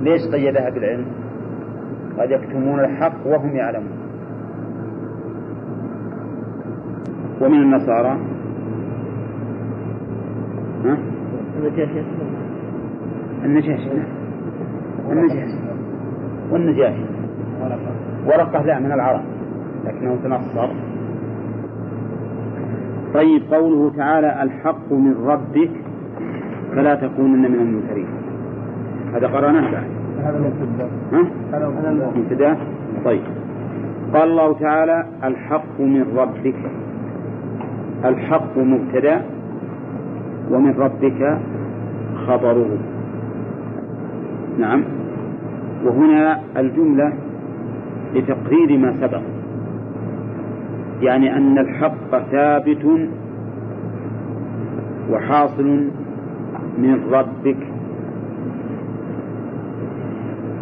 ليش قيدها بالعلم؟ قد يكتمون الحق وهم يعلمون. ومن النصارى. ها؟ النجاشي. النجاشي. النجاشي. والنجاشي. ورقة لا من العرب لكنه تنصر. طيب قوله تعالى الحق من ربك فلا تكونن من الممترين هذا قرأناه بعد. هذا؟ هذا مبتدا طيب. قال الله تعالى الحق من ربك. الحق مبتدا ومن ربك خبره. نعم. وهنا الجملة لتقرير ما سبق. يعني أن الحق ثابت وحاصل من ربك.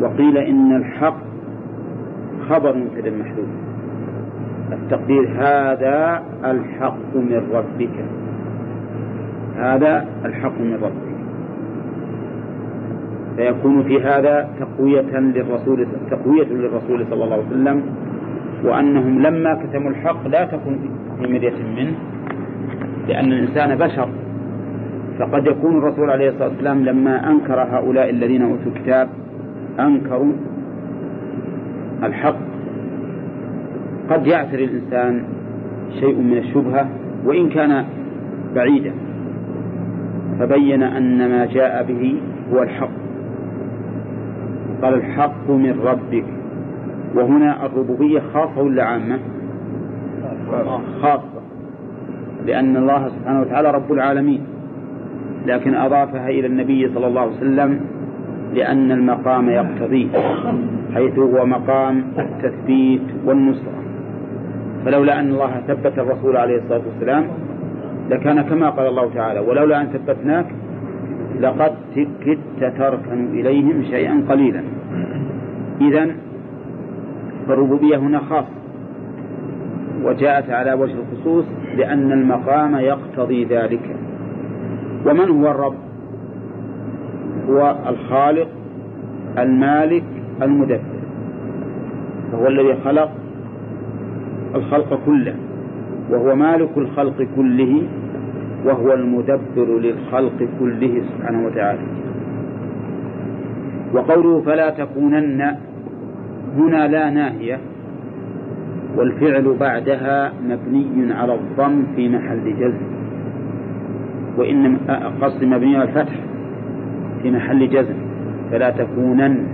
وقيل إن الحق خبر مبتدا محذوف. التقدير هذا الحق من ربك. هذا الحق من ربك. فيكون في هذا تقوية للرسول تقوية للرسول صلى الله عليه وسلم وأنهم لما كتموا الحق لا تكون في مرية منه لأن الإنسان بشر. فقد يكون الرسول عليه الصلاة والسلام لما أنكر هؤلاء الذين أوتوا الكتاب أنكروا الحق. قد يعثر الإنسان شيء من الشبهة وإن كان بعيدا. فبين أن ما جاء به هو الحق. قال الحق من ربك. وهنا الربوبية خاصة ولا عامة؟ خاصة. لأن الله سبحانه وتعالى رب العالمين. لكن أضافها إلى النبي صلى الله عليه وسلم لأن المقام يقتضيه حيث هو مقام التثبيت والنصرة. فلولا أن الله ثبت الرسول عليه الصلاة والسلام لكان كما قال الله تعالى ولولا أن ثبتناك لقد كدت تركن إليهم شيئا قليلا. إذا فالربوبية هنا خاصة وجاءت على وجه الخصوص لأن المقام يقتضي ذلك. ومن هو الرب؟ هو الخالق المالك المدبر. فهو الذي خلق الخلق كله وهو مالك الخلق كله وهو المدبر للخلق كله سبحانه وتعالى. وقوله فلا تكونن هنا لا ناهية والفعل بعدها مبني على الضم في محل جزم وإن قصد مبني على الفتح في محل جزم فلا تكونن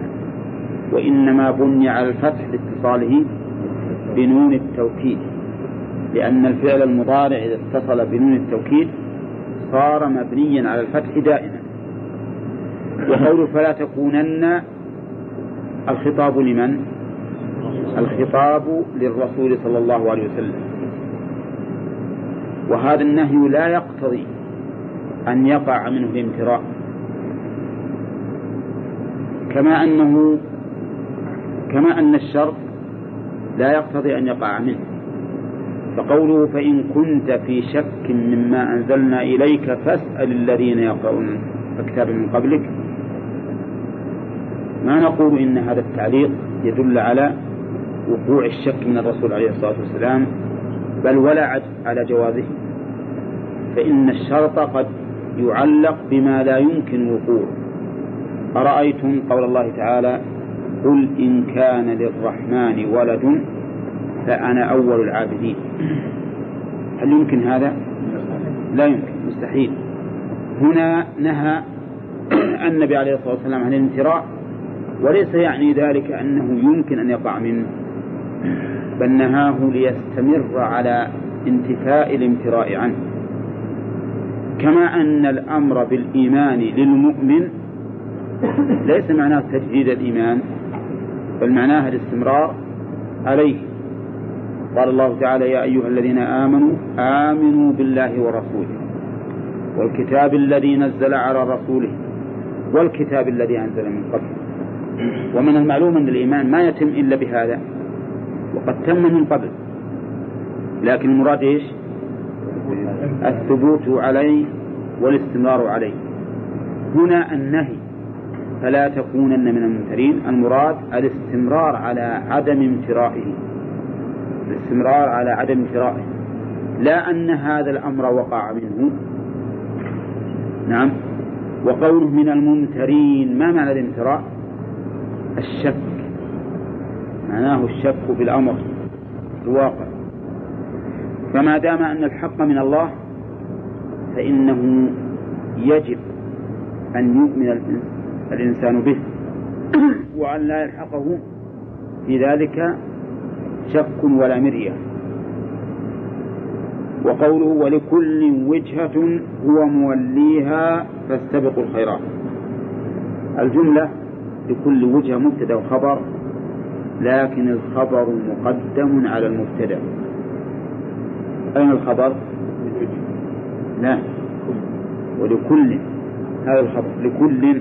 وإنما بني على الفتح لاتصاله بنون التوكيد لأن الفعل المضارع إذا اتصل بنون التوكيد صار مبنيا على الفتح دائما. وقول فلا تكونن الخطاب لمن؟ الخطاب للرسول صلى الله عليه وسلم. وهذا النهي لا يقتضي أن يقع منه الامتراء. كما أنه كما أن الشرط لا يقتضي أن يقع منه. فقوله فإن كنت في شك مما أنزلنا إليك فاسأل الذين يقرؤون الكتاب من قبلك. ما نقول إن هذا التعليق يدل على وقوع الشك من الرسول عليه الصلاة والسلام بل ولا على جوازه. فإن الشرط قد يعلق بما لا يمكن وقوعه. أرأيتم قول الله تعالى قل إن كان للرحمن ولد فأنا أول العابدين. هل يمكن هذا؟ لا يمكن مستحيل. هنا نهى النبي عليه الصلاة والسلام عن الامتراء وليس يعني ذلك أنه يمكن أن يقع منه بل نهاه ليستمر على انتفاء الامتراء عنه. كما أن الأمر بالإيمان للمؤمن ليس معناه تجديد الإيمان بل معناه الاستمرار عليه. قال الله تعالى يا أيها الذين آمنوا آمنوا بالله ورسوله والكتاب الذي نزل على رسوله والكتاب الذي أنزل من قبل. ومن المعلوم أن الإيمان ما يتم إلا بهذا وقد تم من قبل. لكن المراد إيش؟ الثبوت عليه والاستمرار عليه. هنا النهي فلا تكونن من الممترين المراد الاستمرار على عدم امترائه الاستمرار على عدم امترائه لا أن هذا الأمر وقع منه. نعم. وقوله من الممترين ما معنى الامتراء الشك. معناه الشك بالأمر الواقع. فما دام أن الحق من الله فإنه يجب أن يؤمن الإنسان. به وأن لا يلحقه في ذلك شك ولا مرية. وقوله ولكل وجهة هو موليها فاستبقوا الخيرات. الجملة لكل وجهة مبتدأ وخبر لكن الخبر مقدم على المبتدأ. أين الخبر؟ لا ولكل هذا الخبر لكل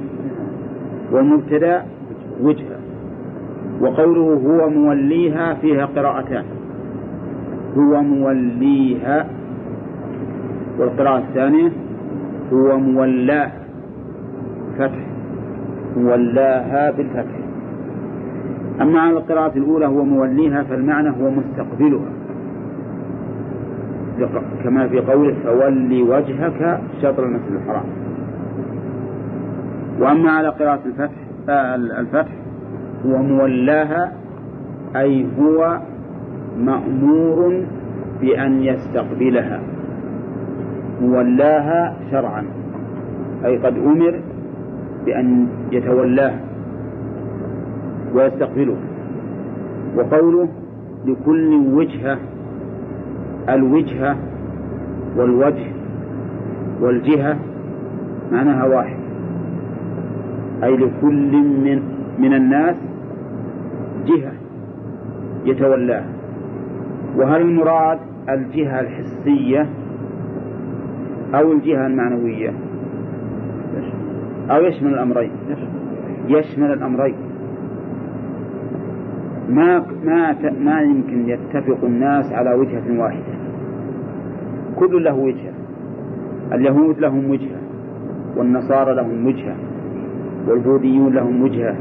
والمبتدأ وجهة وقوله هو موليها فيها قراءتان. هو موليها. والقراءة الثانية هو مولاها فتح. مولاها بالفتح. أما على القراءة الأولى هو موليها فالمعنى هو مستقبلها. كما في قوله فولي وجهك شطر المسجد الحرام. وأما على قراءة الفتح آه الفتح هو مولاها أي هو مأمور بأن يستقبلها. مولاها شرعا أي قد أمر بأن يتولاها ويستقبله. وقوله لكل وجهة الوجهة والوجه والجهة معناها واحد. أي لكل من من الناس جهة يتولاها وهل المراد الجهة الحسية أو الجهة المعنوية؟ أو يشمل الأمرين. يشمل الأمرين. ما ما ما يمكن يتفق الناس على وجهة واحدة. كل له وجهة. اليهود لهم وجهة. والنصارى لهم وجهة. والبوذيون لهم وجهة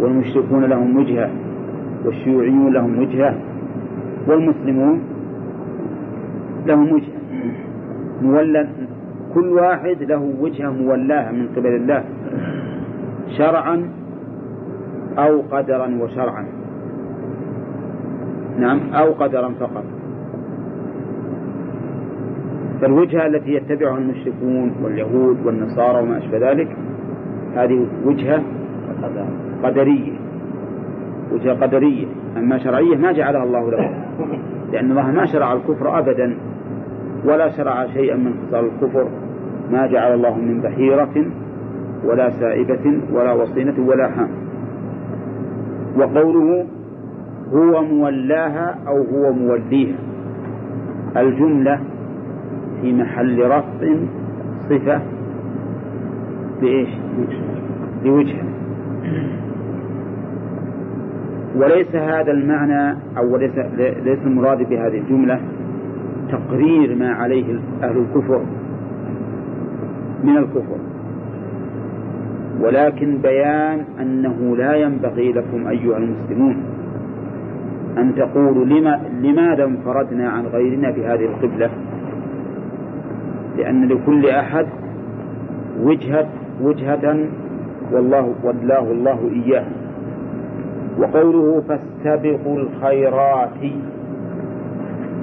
والمشركون لهم وجهة والشيوعيون لهم وجهة والمسلمون لهم وجهة. مولى كل واحد له وجهة مولاها من قبل الله شرعا أو قدرا وشرعا. نعم أو قدرا فقط. فالوجهة التي يتبعها المشركون واليهود والنصارى وما أشبه ذلك هذه وجهة قدرية. وجهة قدرية. أما شرعية ما جعلها الله له. لأن الله ما شرع الكفر أبدا ولا شرع شيئا من خصال الكفر. ما جعل الله من بحيرة ولا سائبة ولا وصينة ولا حام. وقوله هو مولاها أو هو موليها. الجملة في محل رفع صفة لإيش؟ لوجهه وليس هذا المعنى أو ليس, ليس المراد بهذه الجملة تقرير ما عليه أهل الكفر من الكفر. ولكن بيان أنه لا ينبغي لكم أيها المسلمون أن تقولوا لما لماذا انفردنا عن غيرنا في هذه القبلة؟ لأن لكل أحد وجهة وجهة والله والله الله إياه. وقوله فاستبقوا الخيرات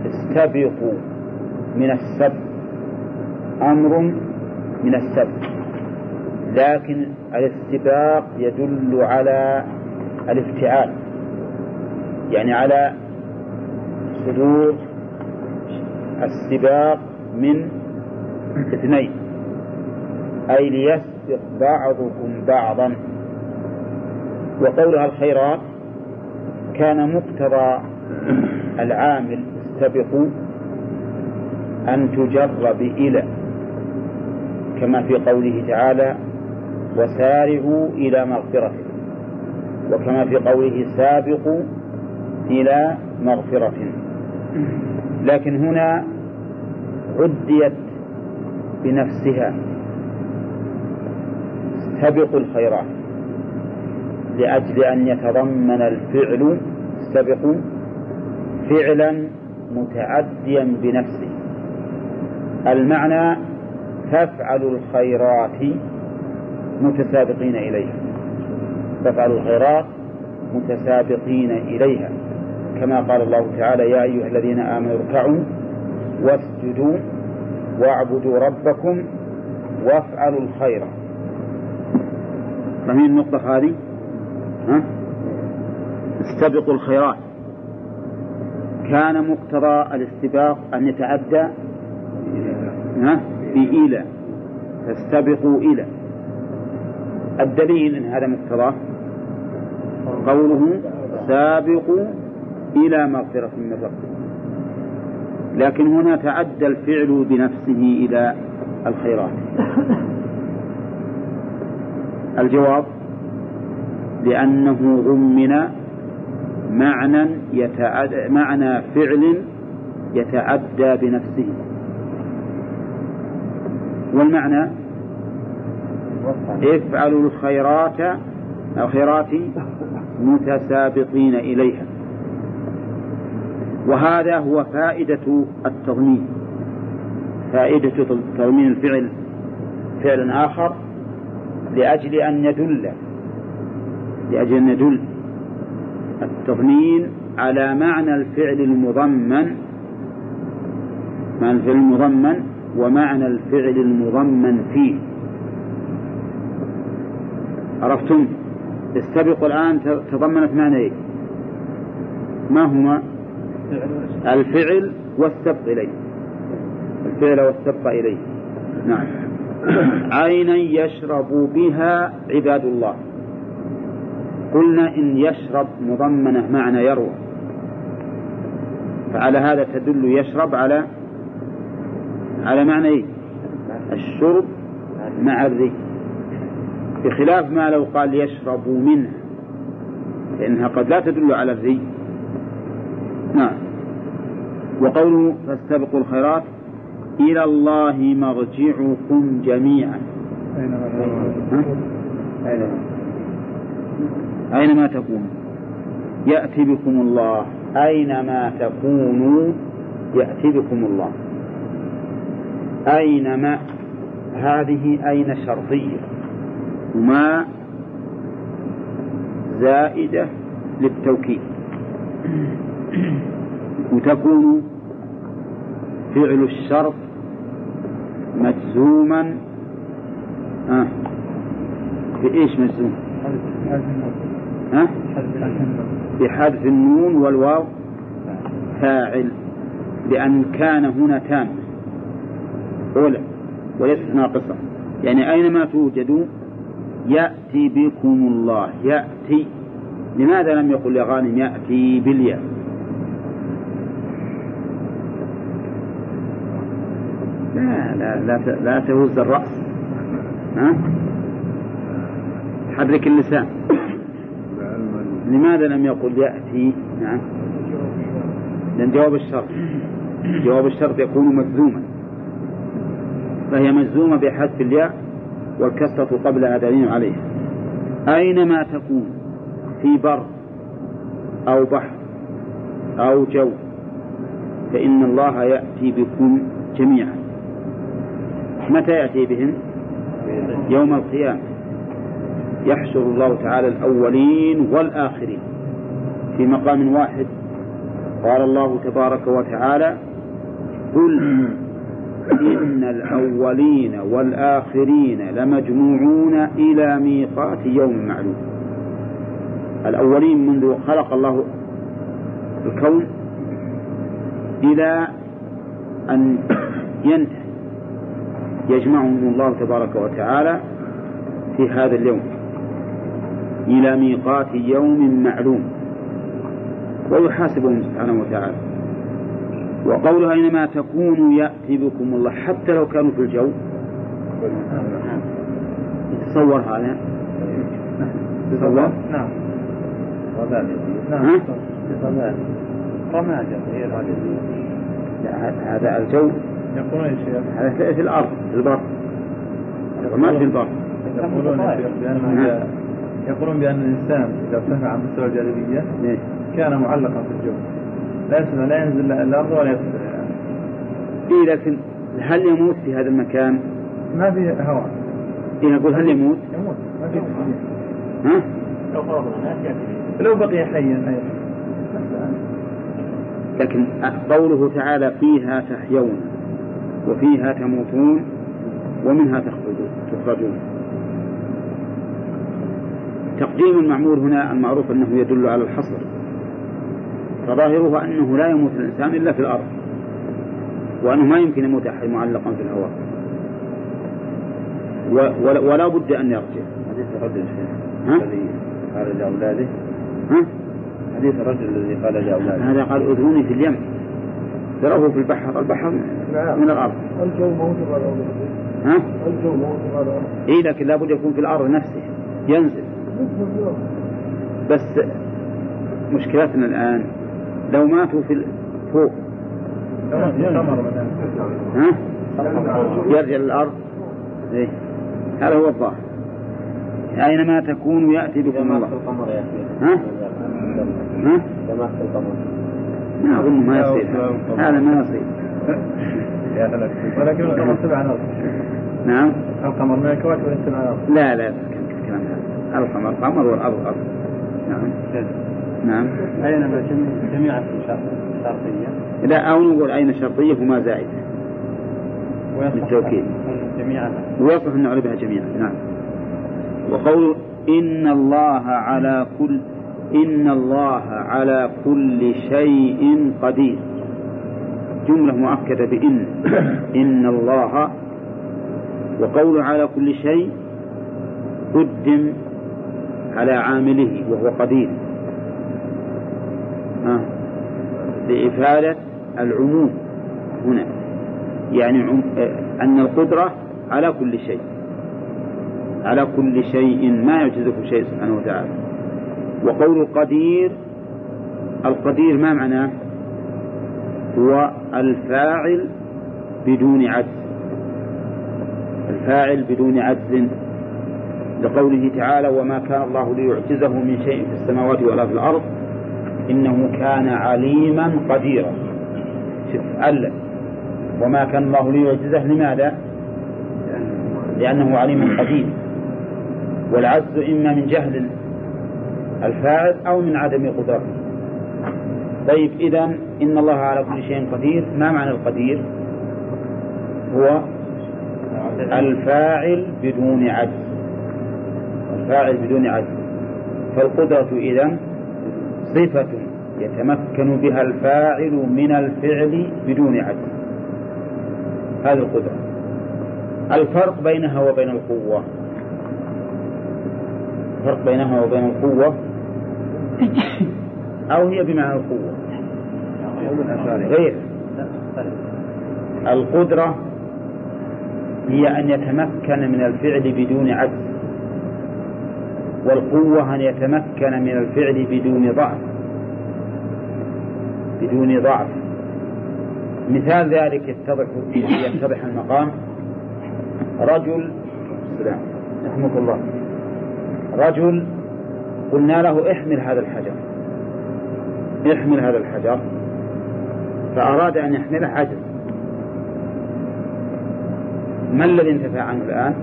استبقوا من السب أمر من السب لكن الاستباق يدل على الافتعال. يعني على صدور السباق من اثنين. أي ليسبق بعضكم بعضا. وقولها الخيرات كان مقتضى العامل استبقوا أن تجر بإلى كما في قوله تعالى وسارعوا إلى مغفرة. وكما في قوله سابقوا إلى مغفرة. لكن هنا عديت بنفسها. استبقوا الخيرات لأجل أن يتضمن الفعل استبقوا فعلا متعديا بنفسه. المعنى فافعلوا الخيرات متسابقين إليها. فافعلوا الخيرات متسابقين إليها. كما قال الله تعالى يا أيها الذين آمنوا اركعوا واسجدوا واعبدوا ربكم وافعلوا الخير. فمن النقطة هذه؟ ها؟ استبقوا الخيرات. كان مقتضى الاستباق أن يتعدى ها؟ بإلى فاستبقوا إلى الدليل أن هذا مقتضاه قوله سابقوا إلى مغفرة من ربكم لكن هنا تعدى الفعل بنفسه إلى الخيرات. الجواب لأنه ضمن معنى يتعدى معنى فعل يتعدى بنفسه. والمعنى افعلوا الخيرات الخيرات متسابقين إليها. وهذا هو فائدة التضمين. فائدة تضمين الفعل فعل آخر لأجل أن يدل لأجل أن يدل التضمين على معنى الفعل المضمن معنى الفعل المضمن ومعنى الفعل المضمن فيه. عرفتم؟ السبق الآن تضمنت معنيين ما هما؟ الفعل والسبق إليه. الفعل والسبق إليه. نعم. عينا يشرب بها عباد الله. قلنا إن يشرب مضمنة معنى يروى. فعلى هذا تدل يشرب على على معنى إيه؟ الشرب مع الري بخلاف ما لو قال يشرب منها فإنها قد لا تدل على الري نعم. وقوله فاستبقوا الخيرات إلى الله مرجعكم جميعا. أينما تكونوا يأتي بكم الله. أينما تكونوا يأتي بكم الله. أينما هذه أين شرطية؟ وما زائدة للتوكيد. وتكون فعل الشرط مجزوما. آه. بإيش مجزوم؟ ها؟ بحذف النون والواو. فاعل. لأن كان هنا تام. أولى. وليست ناقصة. يعني أينما توجدوا يأتي بكم الله. يأتي. لماذا لم يقل يا غانم يأتي بالياء؟ لا لا لا لا تهز الرأس. ها؟ حرك اللسان لماذا لم يقل يأتي؟ نعم لأن جواب الشرط. جواب الشرط يكون مجزوما. فهي مجزومة بحذف الياء والكسرة قبلها دليل عليها. أينما تكون؟ في بر أو بحر أو جو. فإن الله يأتي بكم جميعا. متى يأتي بهم؟ يوم القيامة. يحشر الله تعالى الأولين والآخرين في مقام واحد. قال الله تبارك وتعالى قل إن الأولين والآخرين لمجموعون إلى ميقات يوم معلوم. الأولين منذ خلق الله الكون إلى أن ينتهي. يجمعهم الله تبارك وتعالى في هذا اليوم إلى ميقات يوم معلوم ويحاسبهم سبحانه وتعالى. وقولها أينما تكونوا يأتي بكم الله حتى لو كانوا في الجو. تصور هذا؟ تصور نعم؟ نعم رماد هذا الجو يقولون يا شيخ هذا في الأرض في البر ما في البر يقولون يا شيخ بأنه إذا يقولون بأن الإنسان إذا ارتفع عن مستوى الجاذبية إيه. كان معلقا في الجو لا يسمع لا ينزل الأرض ولا يسمع يعني. إيه لكن هل يموت في هذا المكان؟ ما في هواء إيه نقول هل يموت؟ يموت ما في. ها؟ لو بقي حيا لكن قوله تعالى فيها تحيون وفيها تموتون ومنها تخرجون. تخرجون. تقديم المعمول هنا المعروف أنه يدل على الحصر. فظاهره أنه لا يموت الإنسان إلا في الأرض وأنه ما يمكن يموت أحد معلقا في الهواء. ولا- ولا بد أن يرجع. حديث الرجل ها؟ الذي قال لأولاده. ها؟ حديث الرجل الذي قال لأولاده. هذا قال أذوني في اليم. تراه في البحر البحر من الأرض. الجو موجب على ها؟ الجو موجب على إيه لكن لابد يكون في الأرض نفسه ينزل. بس مشكلتنا الآن لو ماتوا في ال- فوق. ها؟ يرجع للأرض. إيه؟ هذا هو الظاهر. أينما تكونوا يأتي بكم الله. ها؟ ها؟ ما أظن ما يصير. هذا ما يصير. ولكن القمر تبع الأرض نعم. القمر من الكواكب تبع الأرض لا لا الكلام هذا. القمر قمر والأرض أرض نعم. نعم في شرط شرطية لا أو نقول أين شرطية وما زائدة بالتوكيد. جميعا. ويصلح أن نعربها جميعا. نعم. وقول إن الله على كل إن الله على كل شيء قدير. جملة مؤكدة بإن. إن الله وقول على كل شيء قدم على عامله وهو قدير. لإفادة العموم هنا. يعني عم... أن القدرة على كل شيء. على كل شيء ما يعجزه شيء سبحانه وتعالى. وقول القدير القدير ما معناه هو الفاعل بدون عجز. الفاعل بدون عجز. لقوله تعالى وما كان الله ليعجزه من شيء في السماوات ولا في الأرض إنه كان عليما قديرا. ألف وما كان الله ليعجزه لماذا؟ لأنه عليم قدير. والعجز إما من جهل الفاعل أو من عدم قدرته. طيب إذا إن الله على كل شيء قدير. ما معنى القدير؟ هو الفاعل بدون عجز. الفاعل بدون عجز. فالقدرة إذا صفة يتمكن بها الفاعل من الفعل بدون عجز. هذه القدرة. الفرق بينها وبين القوة. الفرق بينها وبين القوة أو هي بمعنى القوة. غير. القدرة هي أن يتمكن من الفعل بدون عجز. والقوة أن يتمكن من الفعل بدون ضعف. بدون ضعف. مثال ذلك يتضح يتضح المقام. رجل سلام رحمك الله. رجل قلنا له احمل هذا الحجر. احمل هذا الحجر. فأراد أن يحمله عجز ما الذي انتفع عنه الآن؟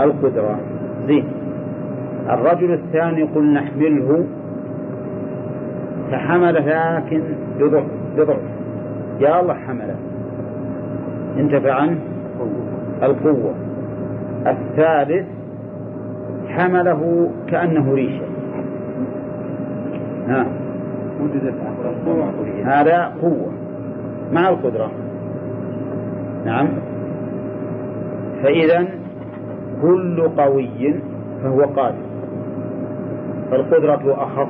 القدرة. زين. الرجل الثاني قلنا احمله. فحمل لكن بضعف بضعف يا الله حمله. انتفع عنه؟ القوة. الثالث حمله كأنه ريشة ها. هذا قوة. مع القدرة. نعم. فإذا كل قوي فهو قادر. فالقدرة أخص.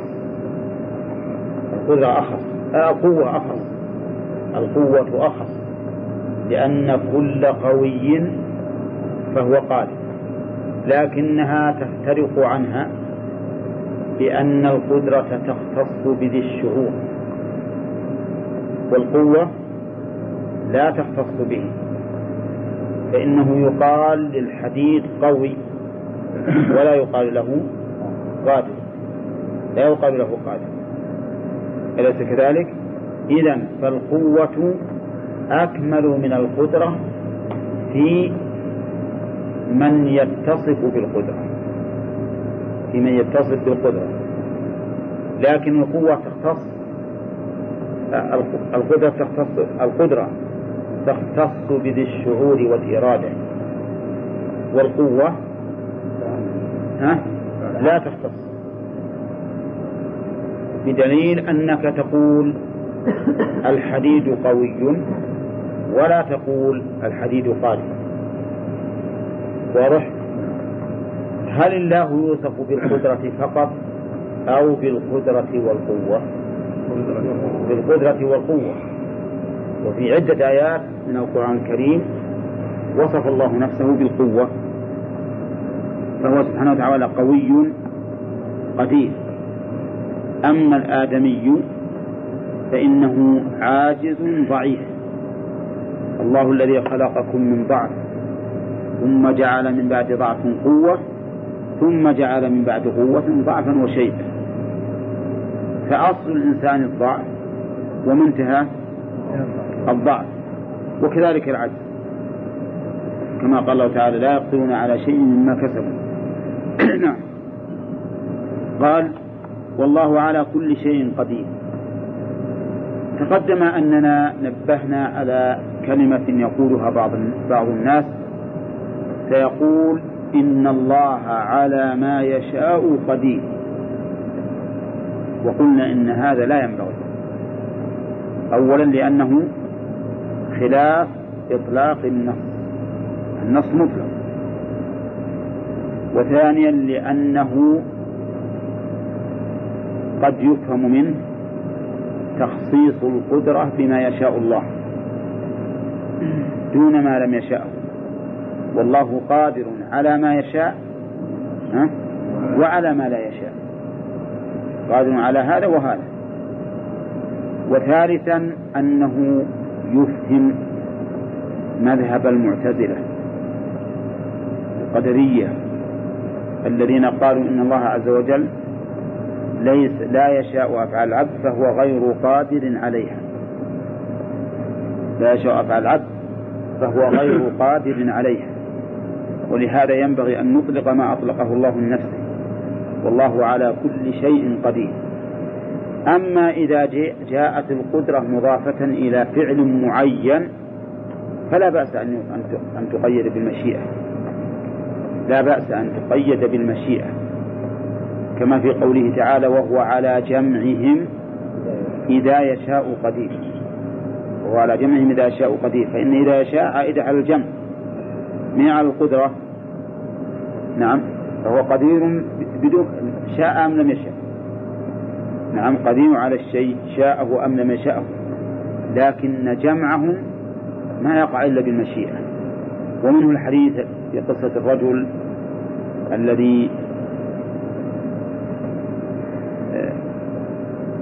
القدرة أخص. آه قوة أخص. القوة أخص. لأن كل قوي فهو قادر. لكنها تفترق عنها بأن القدرة تختص بذي الشعور والقوة لا تختص به فإنه يقال للحديد قوي ولا يقال له قادر لا يقال له قادر أليس كذلك؟ إذا فالقوة أكمل من القدرة في من يتصف بالقدرة. في من يتصف بالقدرة. لكن القوة تختص القدرة تختص القدرة تختص بذي الشعور والإرادة والقوة ها؟ لا تختص. بدليل أنك تقول الحديد قوي ولا تقول الحديد قادر. واضح هل الله يوصف بالقدرة فقط أو بالقدرة والقوة؟ بالقدرة والقوة. وفي عدة آيات من القرآن الكريم وصف الله نفسه بالقوة فهو سبحانه وتعالى قوي قدير. أما الآدمي فإنه عاجز ضعيف. الله الذي خلقكم من ضعف ثم جعل من بعد ضعف قوة ثم جعل من بعد قوة ضعفا وشيبا فأصل الإنسان الضعف ومنتهى الضعف وكذلك العجز. كما قال الله تعالى لا يقدرون على شيء مما كسبوا. نعم. قال والله على كل شيء قدير. تقدم أننا نبهنا على كلمة يقولها بعض بعض الناس فيقول إن الله على ما يشاء قدير. وقلنا إن هذا لا ينبغي. أولا لأنه خلاف إطلاق النص. النص مطلق. وثانيا لأنه قد يفهم منه تخصيص القدرة بما يشاء الله. دون ما لم يشاء والله قادر على ما يشاء وعلى ما لا يشاء. قادر على هذا وهذا. وثالثا أنه يفهم مذهب المعتزلة القدرية الذين قالوا إن الله عز وجل ليس لا يشاء أفعال العبد فهو غير قادر عليها. لا يشاء أفعال العبد فهو غير قادر عليها. ولهذا ينبغي أن نطلق ما أطلقه الله من نفسه. والله على كل شيء قدير. أما إذا جاءت القدرة مضافة إلى فعل معين فلا بأس أن تقيد بالمشيئة. لا بأس أن تقيد بالمشيئة. كما في قوله تعالى وهو على جمعهم إذا يشاء قدير. وهو على جمعهم إذا يشاء قدير. فإن إذا يشاء عائدة على الجمع. من على القدرة. نعم. فهو قدير بدون شاء أم لم يشاء نعم قدير على الشيء شاءه أم لم يشاءه لكن جمعهم ما يقع إلا بالمشيئة. ومنه الحديث في قصة الرجل الذي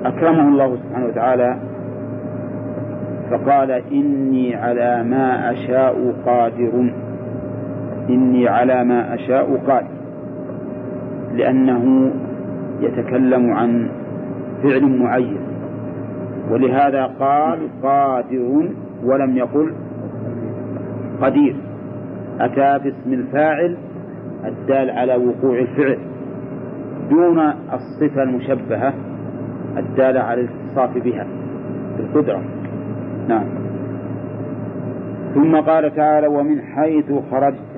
أكرمه الله سبحانه وتعالى فقال إني على ما أشاء قادر. إني على ما أشاء قادر. لأنه يتكلم عن فعل معين. ولهذا قال قادر ولم يقل قدير. أتى باسم الفاعل الدال على وقوع الفعل. دون الصفة المشبهة الدالة على الاتصاف بها بالقدرة. نعم. ثم قال تعالى ومن حيث خرجت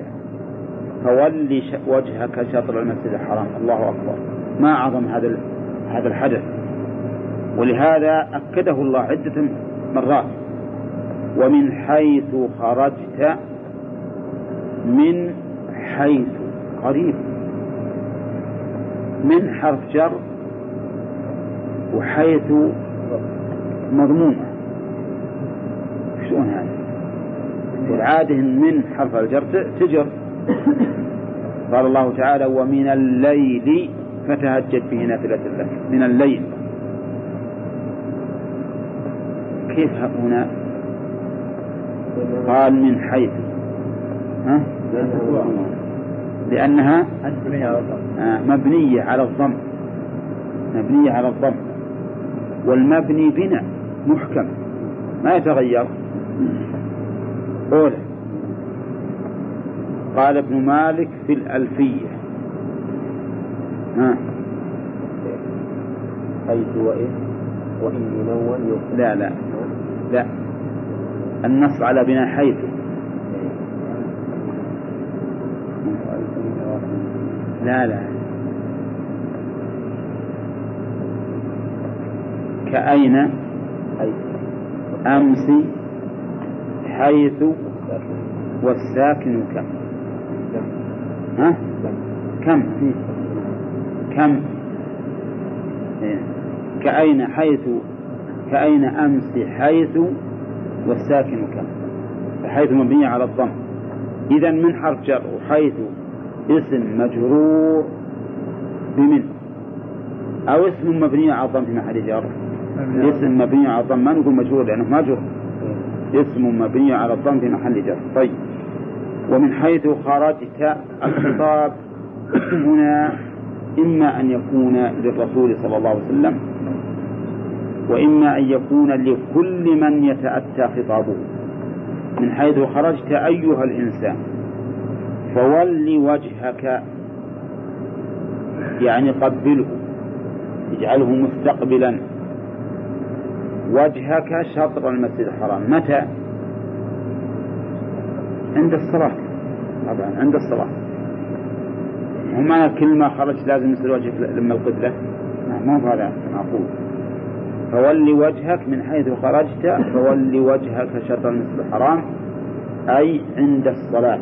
فول وجهك شطر المسجد الحرام. الله أكبر. ما أعظم هذا هذا الحدث. ولهذا أكده الله عدة مرات. ومن حيث خرجت من حيث قريب. من حرف جر وحيث مضمومة. شلون هذا؟ والعادة من حرف الجر تجر. قال الله تعالى ومن الليل فتهجد به نافلة لك. من الليل. كيف هنا؟ قال من حيث. ها؟ لأنها مبنية على الضم. مبنية على الضم. والمبني بناء محكم. ما يتغير. قوله قال ابن مالك في الألفية. ها؟ حيث وإن وإن ينون لا لا. لا. النص على بناء حيث. لا لا. كأين؟ أي أمس. حيث. والساكن كم؟ ها كم؟ كم؟ إيه. كأين حيث كأين أمس حيث والساكن كم؟ فحيث مبنية على الضم. إذا من حرف جر وحيث اسم مجرور بمن؟ أو اسم مبني على الضم في محل جر. اسم مبني على الضم. ما نقول مجرور لأنه ما جر اسم مبني على الضم في محل جر. طيب. ومن حيث خرجت الخطاب هنا إما أن يكون للرسول صلى الله عليه وسلم وإما أن يكون لكل من يتأتى خطابه. من حيث خرجت أيها الإنسان فول وجهك يعني قبله اجعله مستقبلا. وجهك شطر المسجد الحرام. متى؟ عند الصلاة. طبعا عند الصلاة. معنى كل ما خرج لازم يصير وجهك لما القبلة ما هو هذا معقول. فول وجهك من حيث خرجت فول وجهك شطر المسجد الحرام أي عند الصلاة.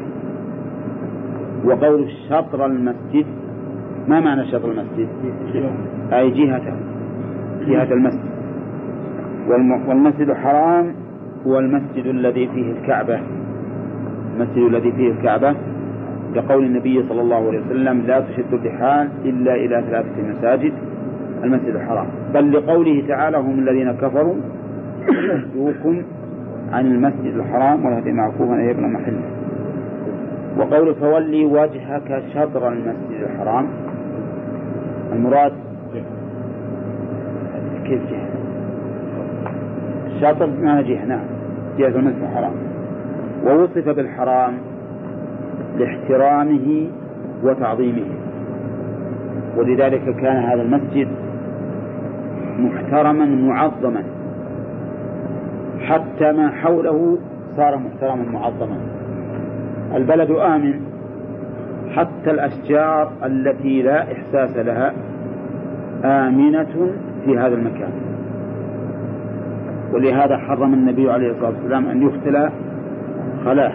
وقول شطر المسجد ما معنى شطر المسجد؟ أي جهته جهة المسجد. والمسجد الحرام هو المسجد الذي فيه الكعبة. المسجد الذي فيه الكعبة لقول النبي صلى الله عليه وسلم لا تشد الرحال إلا إلى ثلاثة مساجد المسجد الحرام. بل لقوله تعالى هم الذين كفروا يصدوكم عن المسجد الحرام والهدي معكوفا أن يبنى محله وقول فولي وجهك شطر المسجد الحرام. المراد كيف جهة؟ الشاطر بمعنى جهة؟ نعم جهة المسجد الحرام. ووصف بالحرام لاحترامه وتعظيمه. ولذلك كان هذا المسجد محترما معظما. حتى ما حوله صار محترما معظما. البلد آمن. حتى الأشجار التي لا إحساس لها آمنة في هذا المكان. ولهذا حرم النبي عليه الصلاة والسلام أن يختلى خلاه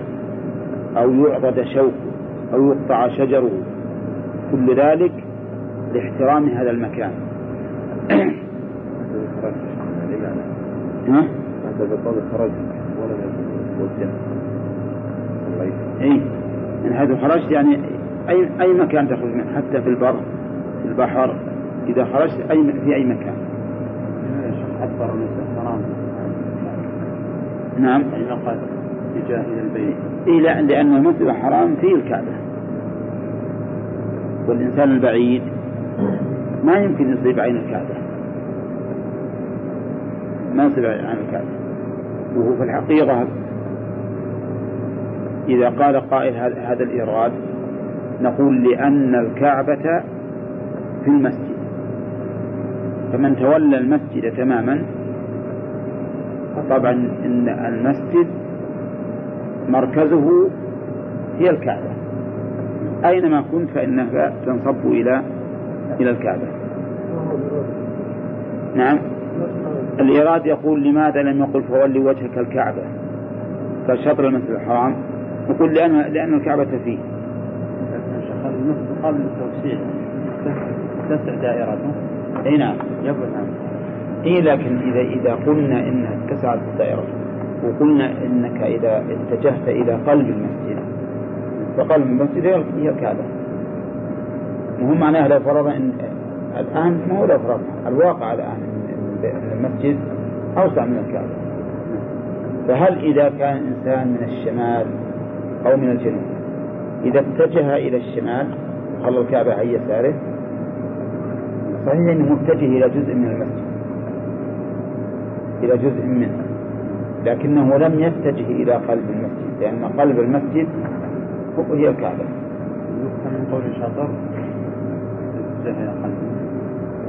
أو يعضد شوكه أو يقطع شجره. كل ذلك لاحترام هذا المكان. ها؟ اي من حيث خرجت يعني أي أي مكان تخرج منه حتى في البر في البحر إذا خرجت أي في أي مكان. أكبر من الحرام نعم. قد اتجاه إلى البيت. إيه لا لأن المسجد الحرام فيه الكعبة. والإنسان البعيد ما يمكن يصيب عين الكعبة. ما يصيب عين الكعبة. وهو في الحقيقة إذا قال قائل هذا الإيراد نقول لأن الكعبة في المسجد. فمن تولى المسجد تماما طبعا إن المسجد مركزه هي الكعبة. أينما كنت فإنها تنصب إلى إلى الكعبة. نعم. الإيراد يقول لماذا لم يقل فولي وجهك الكعبة؟ كشطر المسجد الحرام. يقول لأن لأن الكعبة فيه. قبل التوسيع. تسع دائرته أي نعم. يبعد عنه اي لكن إذا إذا قلنا انها اتسعت الدائره وقلنا إنك إذا اتجهت إلى قلب المسجد فقلب المسجد هي الكعبة. وهو معناه لو فرضنا إن الآن ما هو لو فرضنا الواقع الآن إن المسجد أوسع من الكعبة. فهل إذا كان انسان من الشمال أو من الجنوب إذا اتجه إلى الشمال وخلى الكعبة عن يساره صحيح إنه متجه إلى جزء من المسجد إلى جزء منه. لكنه لم يتجه إلى قلب المسجد لأن قلب المسجد هي الكعبة. يفهم من قول شطر؟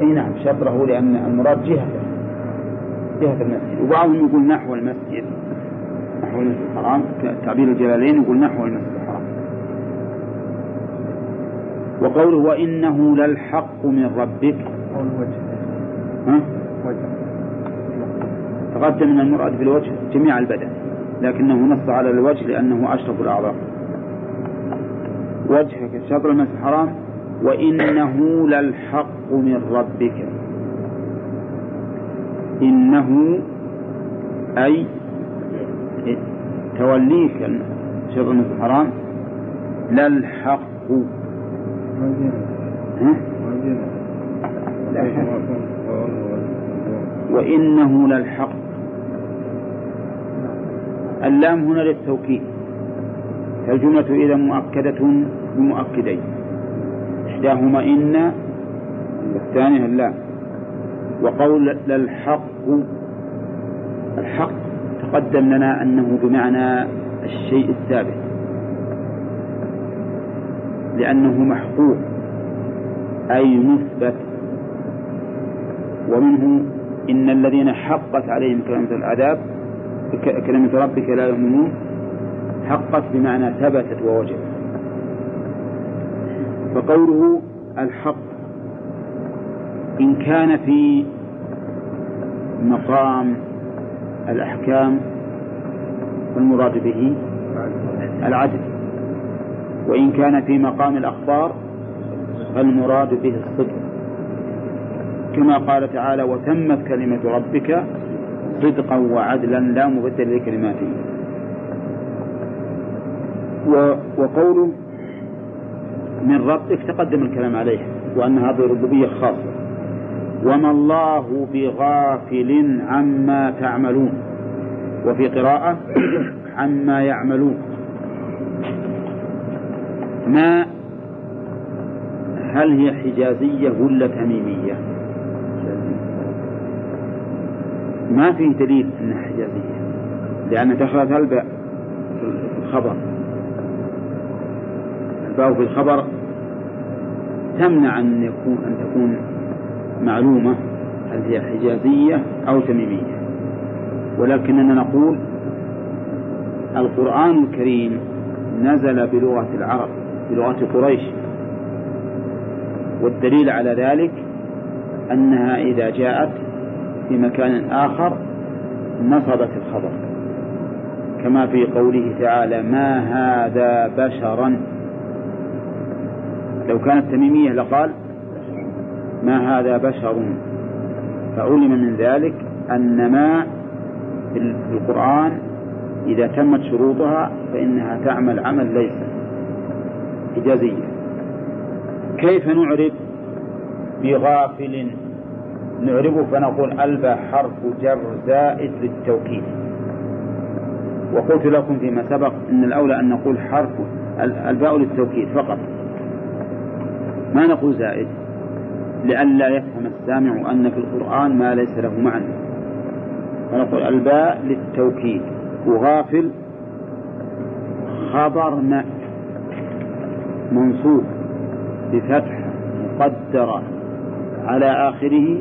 إي نعم شطره لأن المراد جهته جهة المسجد. وبعضهم يقول نحو المسجد نحو المسجد الحرام تعبير الجلالين يقول نحو المسجد الحرام. وقوله وإنه للحق من ربك. قول وجه ها؟ وجه تقدم أن المراد بالوجه جميع البدن لكنه نص على الوجه لأنه أشرف الأعضاء. وجهك شطر المسجد الحرام وإنه للحق من ربك. إنه أي توليك شطر المسجد الحرام للحق؟ وإنه للحق اللام هنا للتوكيد. فالجملة إذا مؤكدة بمؤكدين. إحداهما إن والثانية اللام. وقول للحق الحق تقدم لنا أنه بمعنى الشيء الثابت. لأنه محقوق أي مثبت. ومنه إن الذين حقت عليهم كلمة العذاب كلمة ربك لا يؤمنون حقت بمعنى ثبتت ووجدت. فقوله الحق إن كان في مقام الأحكام فالمراد به العدل وإن كان في مقام الأخبار فالمراد به الصدق. كما قال تعالى وتمت كلمة ربك صدقا وعدلا لا مبدل لكلماته. وقوله من ربك تقدم الكلام عليه؟ وأن هذه خاصة. وما الله بغافل عما تعملون. وفي قراءة عما يعملون. ما هل هي حجازية ولا تميمية؟ ما في دليل أنها حجازية لأن دخلت الباء في الخبر. الباء في الخبر تمنع أن يكون أن تكون معلومة هل هي حجازية أو تميمية. ولكننا نقول القرآن الكريم نزل بلغة العرب بلغة قريش. والدليل على ذلك أنها إذا جاءت في مكان آخر نصبت الخبر. كما في قوله تعالى ما هذا بشرا؟ لو كانت تميمية لقال ما هذا بشر؟ فعلم من ذلك أن ما في القرآن إذا تمت شروطها فإنها تعمل عمل ليس إجازية كيف نعرب بغافل نعربه فنقول الباء حرف جر زائد للتوكيد. وقلت لكم فيما سبق إن الأولى أن نقول حرف الباء للتوكيد فقط. ما نقول زائد؟ لئلا يفهم السامع أن في القرآن ما ليس له معنى. فنقول الباء للتوكيد. وغافل خبر ما منصوب بفتح مقدرة. على آخره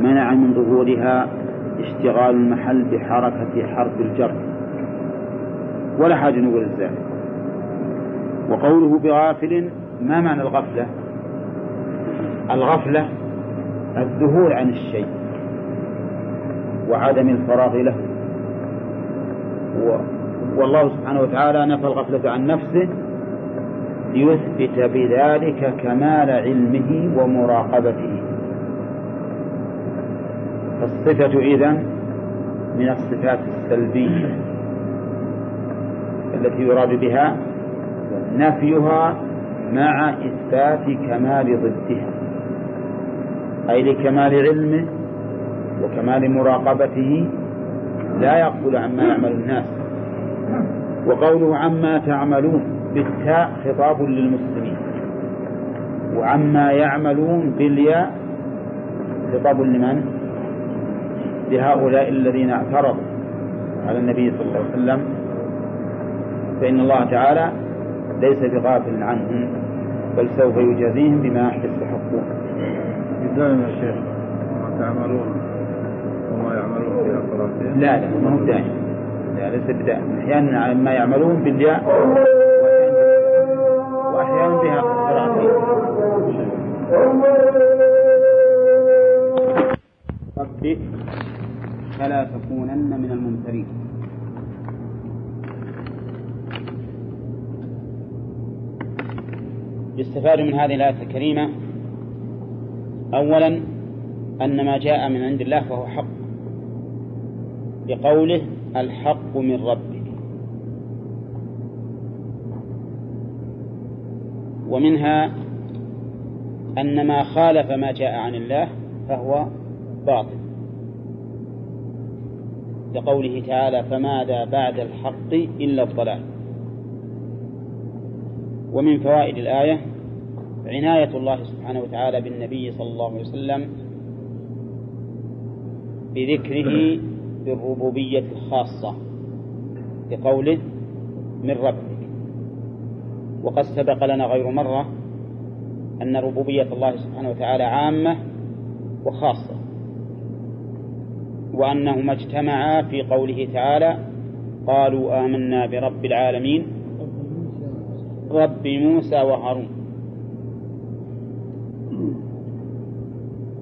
منع من ظهورها اشتغال المحل بحركة حرف الجر. ولا حاجة نقول الزائد. وقوله بغافل ما معنى الغفلة؟ الغفلة الذهول عن الشيء وعدم الفراغ له. والله سبحانه وتعالى نفى الغفلة عن نفسه ليثبت بذلك كمال علمه ومراقبته. فالصفة إذن من الصفات السلبية التي يراد بها نفيها مع إثبات كمال ضدها أي لكمال علمه وكمال مراقبته لا يقبل عما يعمل الناس وقوله عما تعملون بالتاء خطاب للمسلمين وعما يعملون بالياء خطاب لمن؟ لهؤلاء الذين اعترضوا على النبي صلى الله عليه وسلم فإن الله تعالى ليس بغافل عنهم بل سوف يجازيهم بما يستحقون. دائما يا شيخ ما تعملون وما يعملون في أقراتهم لا لا ما هو دائما لا ليس بدائما أحيانا ما يعملون بالياء وأحيانا بها قراءتين ربك فلا الممترين. يستفاد من هذه الآية الكريمة أولا أن ما جاء من عند الله فهو حق. بقوله الحق من ربك. ومنها أن ما خالف ما جاء عن الله فهو باطل. لقوله تعالى فماذا بعد الحق إلا الضلال. ومن فوائد الآية عناية الله سبحانه وتعالى بالنبي صلى الله عليه وسلم بذكره بالربوبية الخاصة بقوله من ربك. وقد سبق لنا غير مرة أن ربوبية الله سبحانه وتعالى عامة وخاصة. وأنهما اجتمعا في قوله تعالى قالوا آمنا برب العالمين رب موسى وهارون.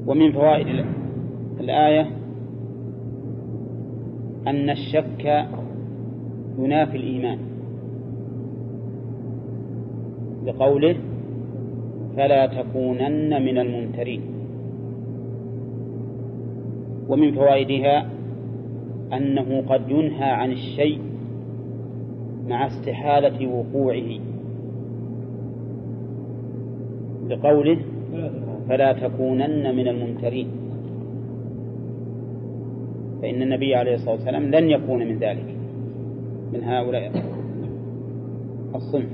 ومن فوائد الآية أن الشك ينافي الإيمان. بقوله فلا تكونن من الممترين. ومن فوائدها أنه قد ينهى عن الشيء مع استحالة وقوعه. بقوله فلا تكونن من الممترين فإن النبي عليه الصلاة والسلام لن يكون من ذلك من هؤلاء. الصنف.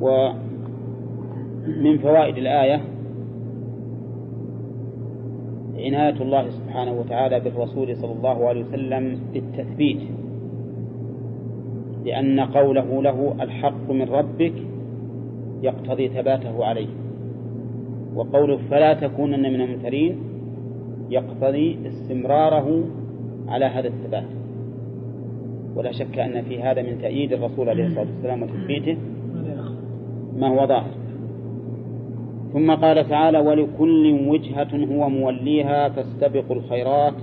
ومن فوائد الآية عناية الله سبحانه وتعالى بالرسول صلى الله عليه وسلم بالتثبيت. لأن قوله له الحق من ربك يقتضي ثباته عليه. وقوله فلا تكونن من الممترين يقتضي استمراره على هذا الثبات. ولا شك أن في هذا من تأييد الرسول عليه الصلاة والسلام وتثبيته. ما هو ظاهر؟ ثم قال تعالى ولكل وجهة هو موليها فاستبقوا الخيرات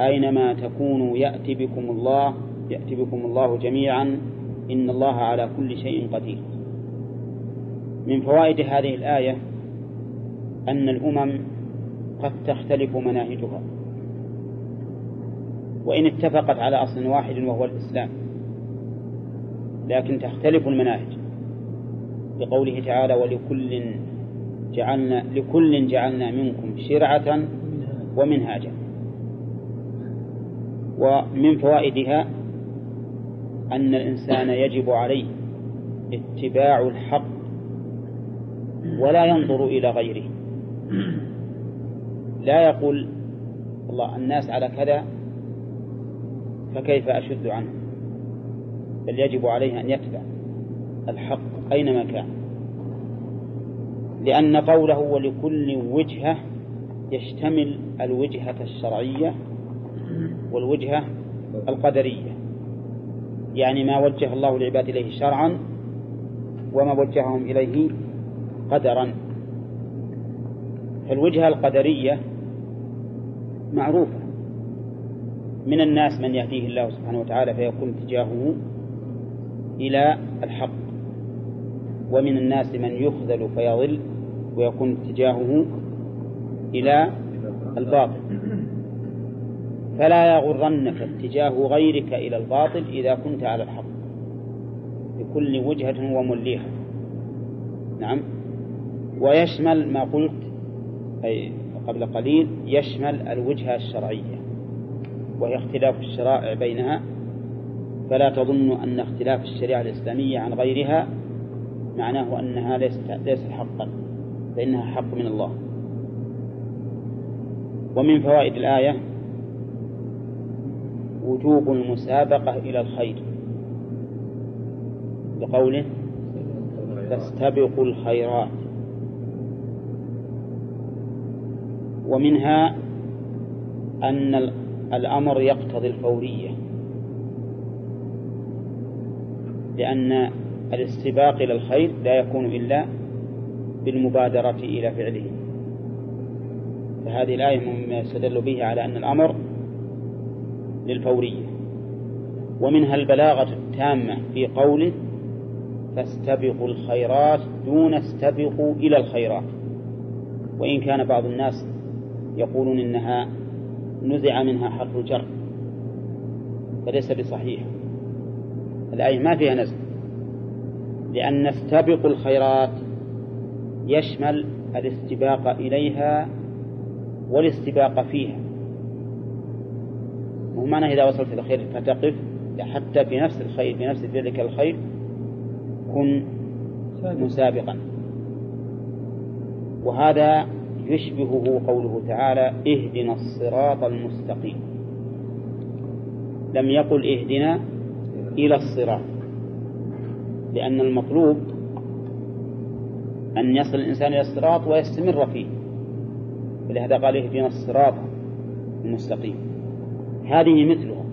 أينما تكونوا يأتي بكم الله يأتي بكم الله جميعا إن الله على كل شيء قدير. من فوائد هذه الآية أن الأمم قد تختلف مناهجها وإن اتفقت على أصل واحد وهو الإسلام لكن تختلف المناهج. لقوله تعالى ولكل جعلنا لكل جعلنا منكم شرعة ومنهاجا. ومن فوائدها أن الإنسان يجب عليه اتباع الحق ولا ينظر إلى غيره. لا يقول الله الناس على كذا فكيف أشد عنه؟ بل يجب عليه أن يتبع الحق أينما كان. لأن قوله ولكل وجهة يشتمل الوجهة الشرعية والوجهة القدرية. يعني ما وجه الله العباد إليه شرعا وما وجههم إليه قدرا. فالوجهة القدرية معروفة. من الناس من يهديه الله سبحانه وتعالى فيكون اتجاهه إلى الحق. ومن الناس من يخذل فيضل. ويكون اتجاهه إلى الباطل. فلا يغرنك اتجاه غيرك إلى الباطل إذا كنت على الحق لكل وجهة ومليها نعم. ويشمل ما قلت أي قبل قليل يشمل الوجهة الشرعية وهي اختلاف الشرائع بينها. فلا تظن أن اختلاف الشريعة الإسلامية عن غيرها معناه أنها ليست ليست حقا. فإنها حق من الله. ومن فوائد الآية وجوب المسابقة إلى الخير. بقوله فاستبقوا الخيرات. ومنها أن الأمر يقتضي الفورية. لأن الاستباق إلى الخير لا يكون إلا بالمبادرة إلى فعله. فهذه الآية مما يستدل به على أن الأمر للفورية. ومنها البلاغة التامة في قوله فاستبقوا الخيرات دون استبقوا إلى الخيرات. وإن كان بعض الناس يقولون إنها نزع منها حرف الجر فليس بصحيح. الآية ما فيها نزع لأن استبقوا الخيرات يشمل الاستباق إليها والاستباق فيها. مو معنى إذا وصلت إلى الخير فتقف حتى في نفس الخير في نفس ذلك الخير كن مسابقا. وهذا يشبهه قوله تعالى اهدنا الصراط المستقيم. لم يقل اهدنا إلى الصراط لأن المطلوب أن يصل الإنسان إلى الصراط ويستمر فيه. ولهذا قال اهدنا الصراط المستقيم. هذه مثلها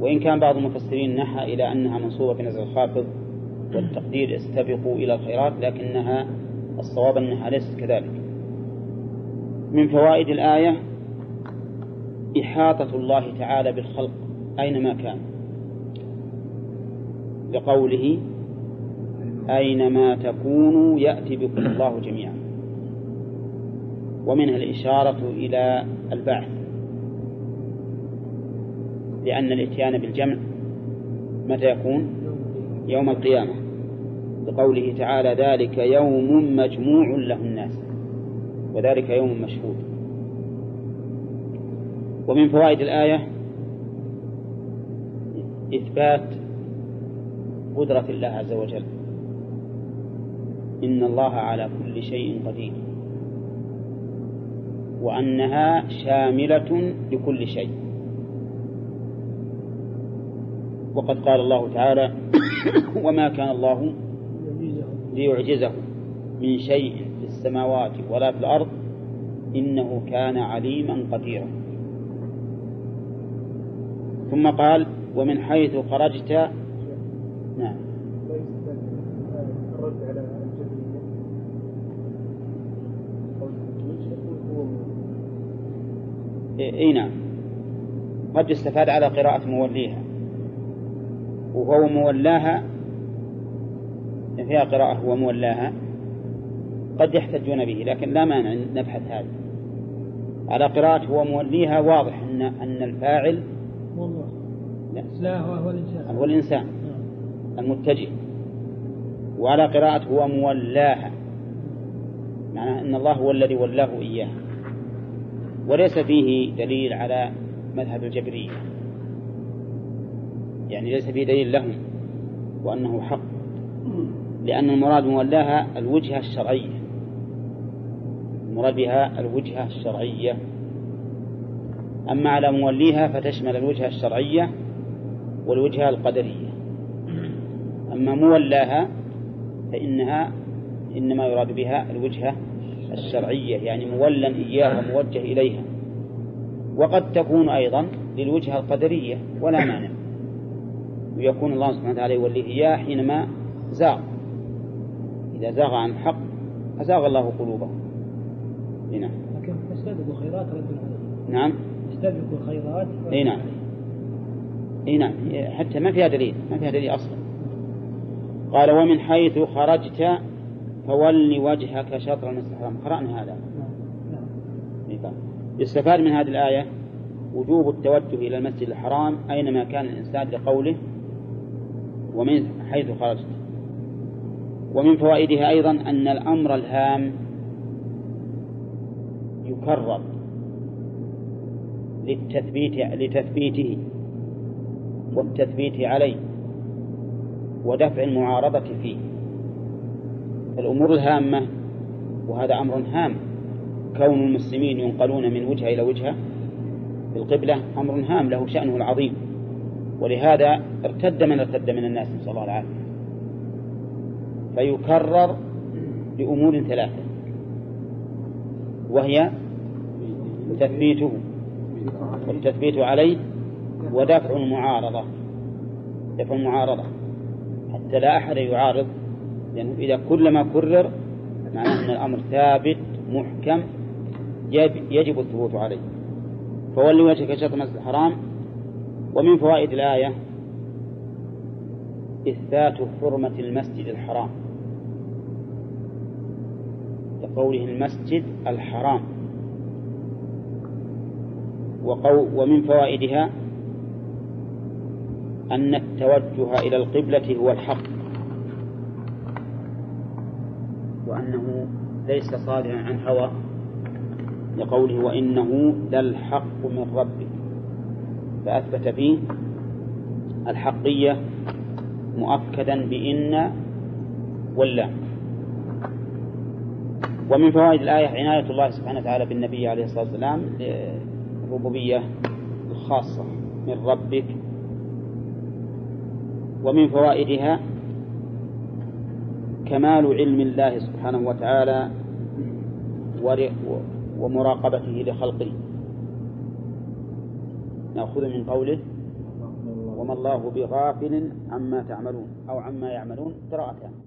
وإن كان بعض المفسرين نحى إلى أنها منصوبة بنزل الخافض والتقدير استبقوا إلى الخيرات لكنها الصواب أنها ليست كذلك. من فوائد الآية إحاطة الله تعالى بالخلق أينما كان. لقوله أينما تكونوا يأتي بكم الله جميعا. ومنها الإشارة إلى البعث. لأن الإتيان بالجمع متى يكون؟ يوم القيامة. لقوله تعالى ذلك يوم مجموع له الناس. وذلك يوم مشهود. ومن فوائد الآية إثبات قدرة الله عز وجل. إن الله على كل شيء قدير. وأنها شاملة لكل شيء. وقد قال الله تعالى وما كان الله ليعجزه من شيء في السماوات ولا في الأرض إنه كان عليما قديرا. ثم قال ومن حيث خرجت نعم الرد على الجبرية إي نعم. قد يستفاد على قراءة موليها. وهو مولاها فيها قراءة هو مولاها قد يحتجون به لكن لا مانع نبحث هذا. على قراءة هو موليها واضح أن أن الفاعل والله. لا, لا هو هو الإنسان. هو الإنسان. المتجه. وعلى قراءة هو مولاها معناه أن الله هو الذي ولاه إياها وليس فيه دليل على مذهب الجبرية. يعني ليس فيه دليل لهم وأنه حق. لأن المراد مولاها الوجهة الشرعية. المراد بها الوجهة الشرعية. أما على موليها فتشمل الوجهة الشرعية والوجهة القدرية. أما مولاها فإنها إنما يراد بها الوجهة الشرعية يعني مولا إياها وموجه إليها. وقد تكون أيضا للوجهة القدرية ولا مانع. ويكون الله سبحانه وتعالى يوليه إياه حينما زاغ. إذا زاغ عن الحق أزاغ الله قلوبهم نعم. لكن فاستبقوا الخيرات رد عليه نعم. استبقوا الخيرات إي نعم. إي نعم. حتى ما فيها دليل ما فيها دليل أصلا. قال ومن حيث خرجت فول وجهك شطر المسجد الحرام قرأنا هذا. يستفاد من هذه الآية وجوب التوجه إلى المسجد الحرام أينما كان الإنسان لقوله ومن حيث خرجت. ومن فوائدها أيضا أن الأمر الهام يكرر للتثبيت لتثبيته والتثبيت عليه ودفع المعارضة فيه. الأمور الهامة وهذا أمر هام. كون المسلمين ينقلون من وجهة إلى وجهة في القبلة أمر هام له شأنه العظيم. ولهذا ارتد من ارتد من الناس نسأل الله العافية. فيكرر لأمور ثلاثة وهي تثبيته والتثبيت عليه ودفع المعارضة دفع المعارضة. حتى لا أحد يعارض لأنه إذا كلما كرر معناه أن الأمر ثابت محكم يجب, الثبوت عليه. فولي وجهك شطر المسجد الحرام. ومن فوائد الآية إثبات حرمة المسجد الحرام. لقوله المسجد الحرام. وقو ومن فوائدها أن التوجه إلى القبلة هو الحق. وأنه ليس صادرا عن هوى لقوله وإنه للحق من ربك فأثبت فيه الحقية مؤكدا بإن واللام ومن فوائد الآية عناية الله سبحانه وتعالى بالنبي عليه الصلاة والسلام الربوبية الخاصة من ربك. ومن فوائدها كمال علم الله سبحانه وتعالى ومراقبته لخلقه. نأخذ من قوله وما الله بغافل عما تعملون أو عما يعملون. قراءتان.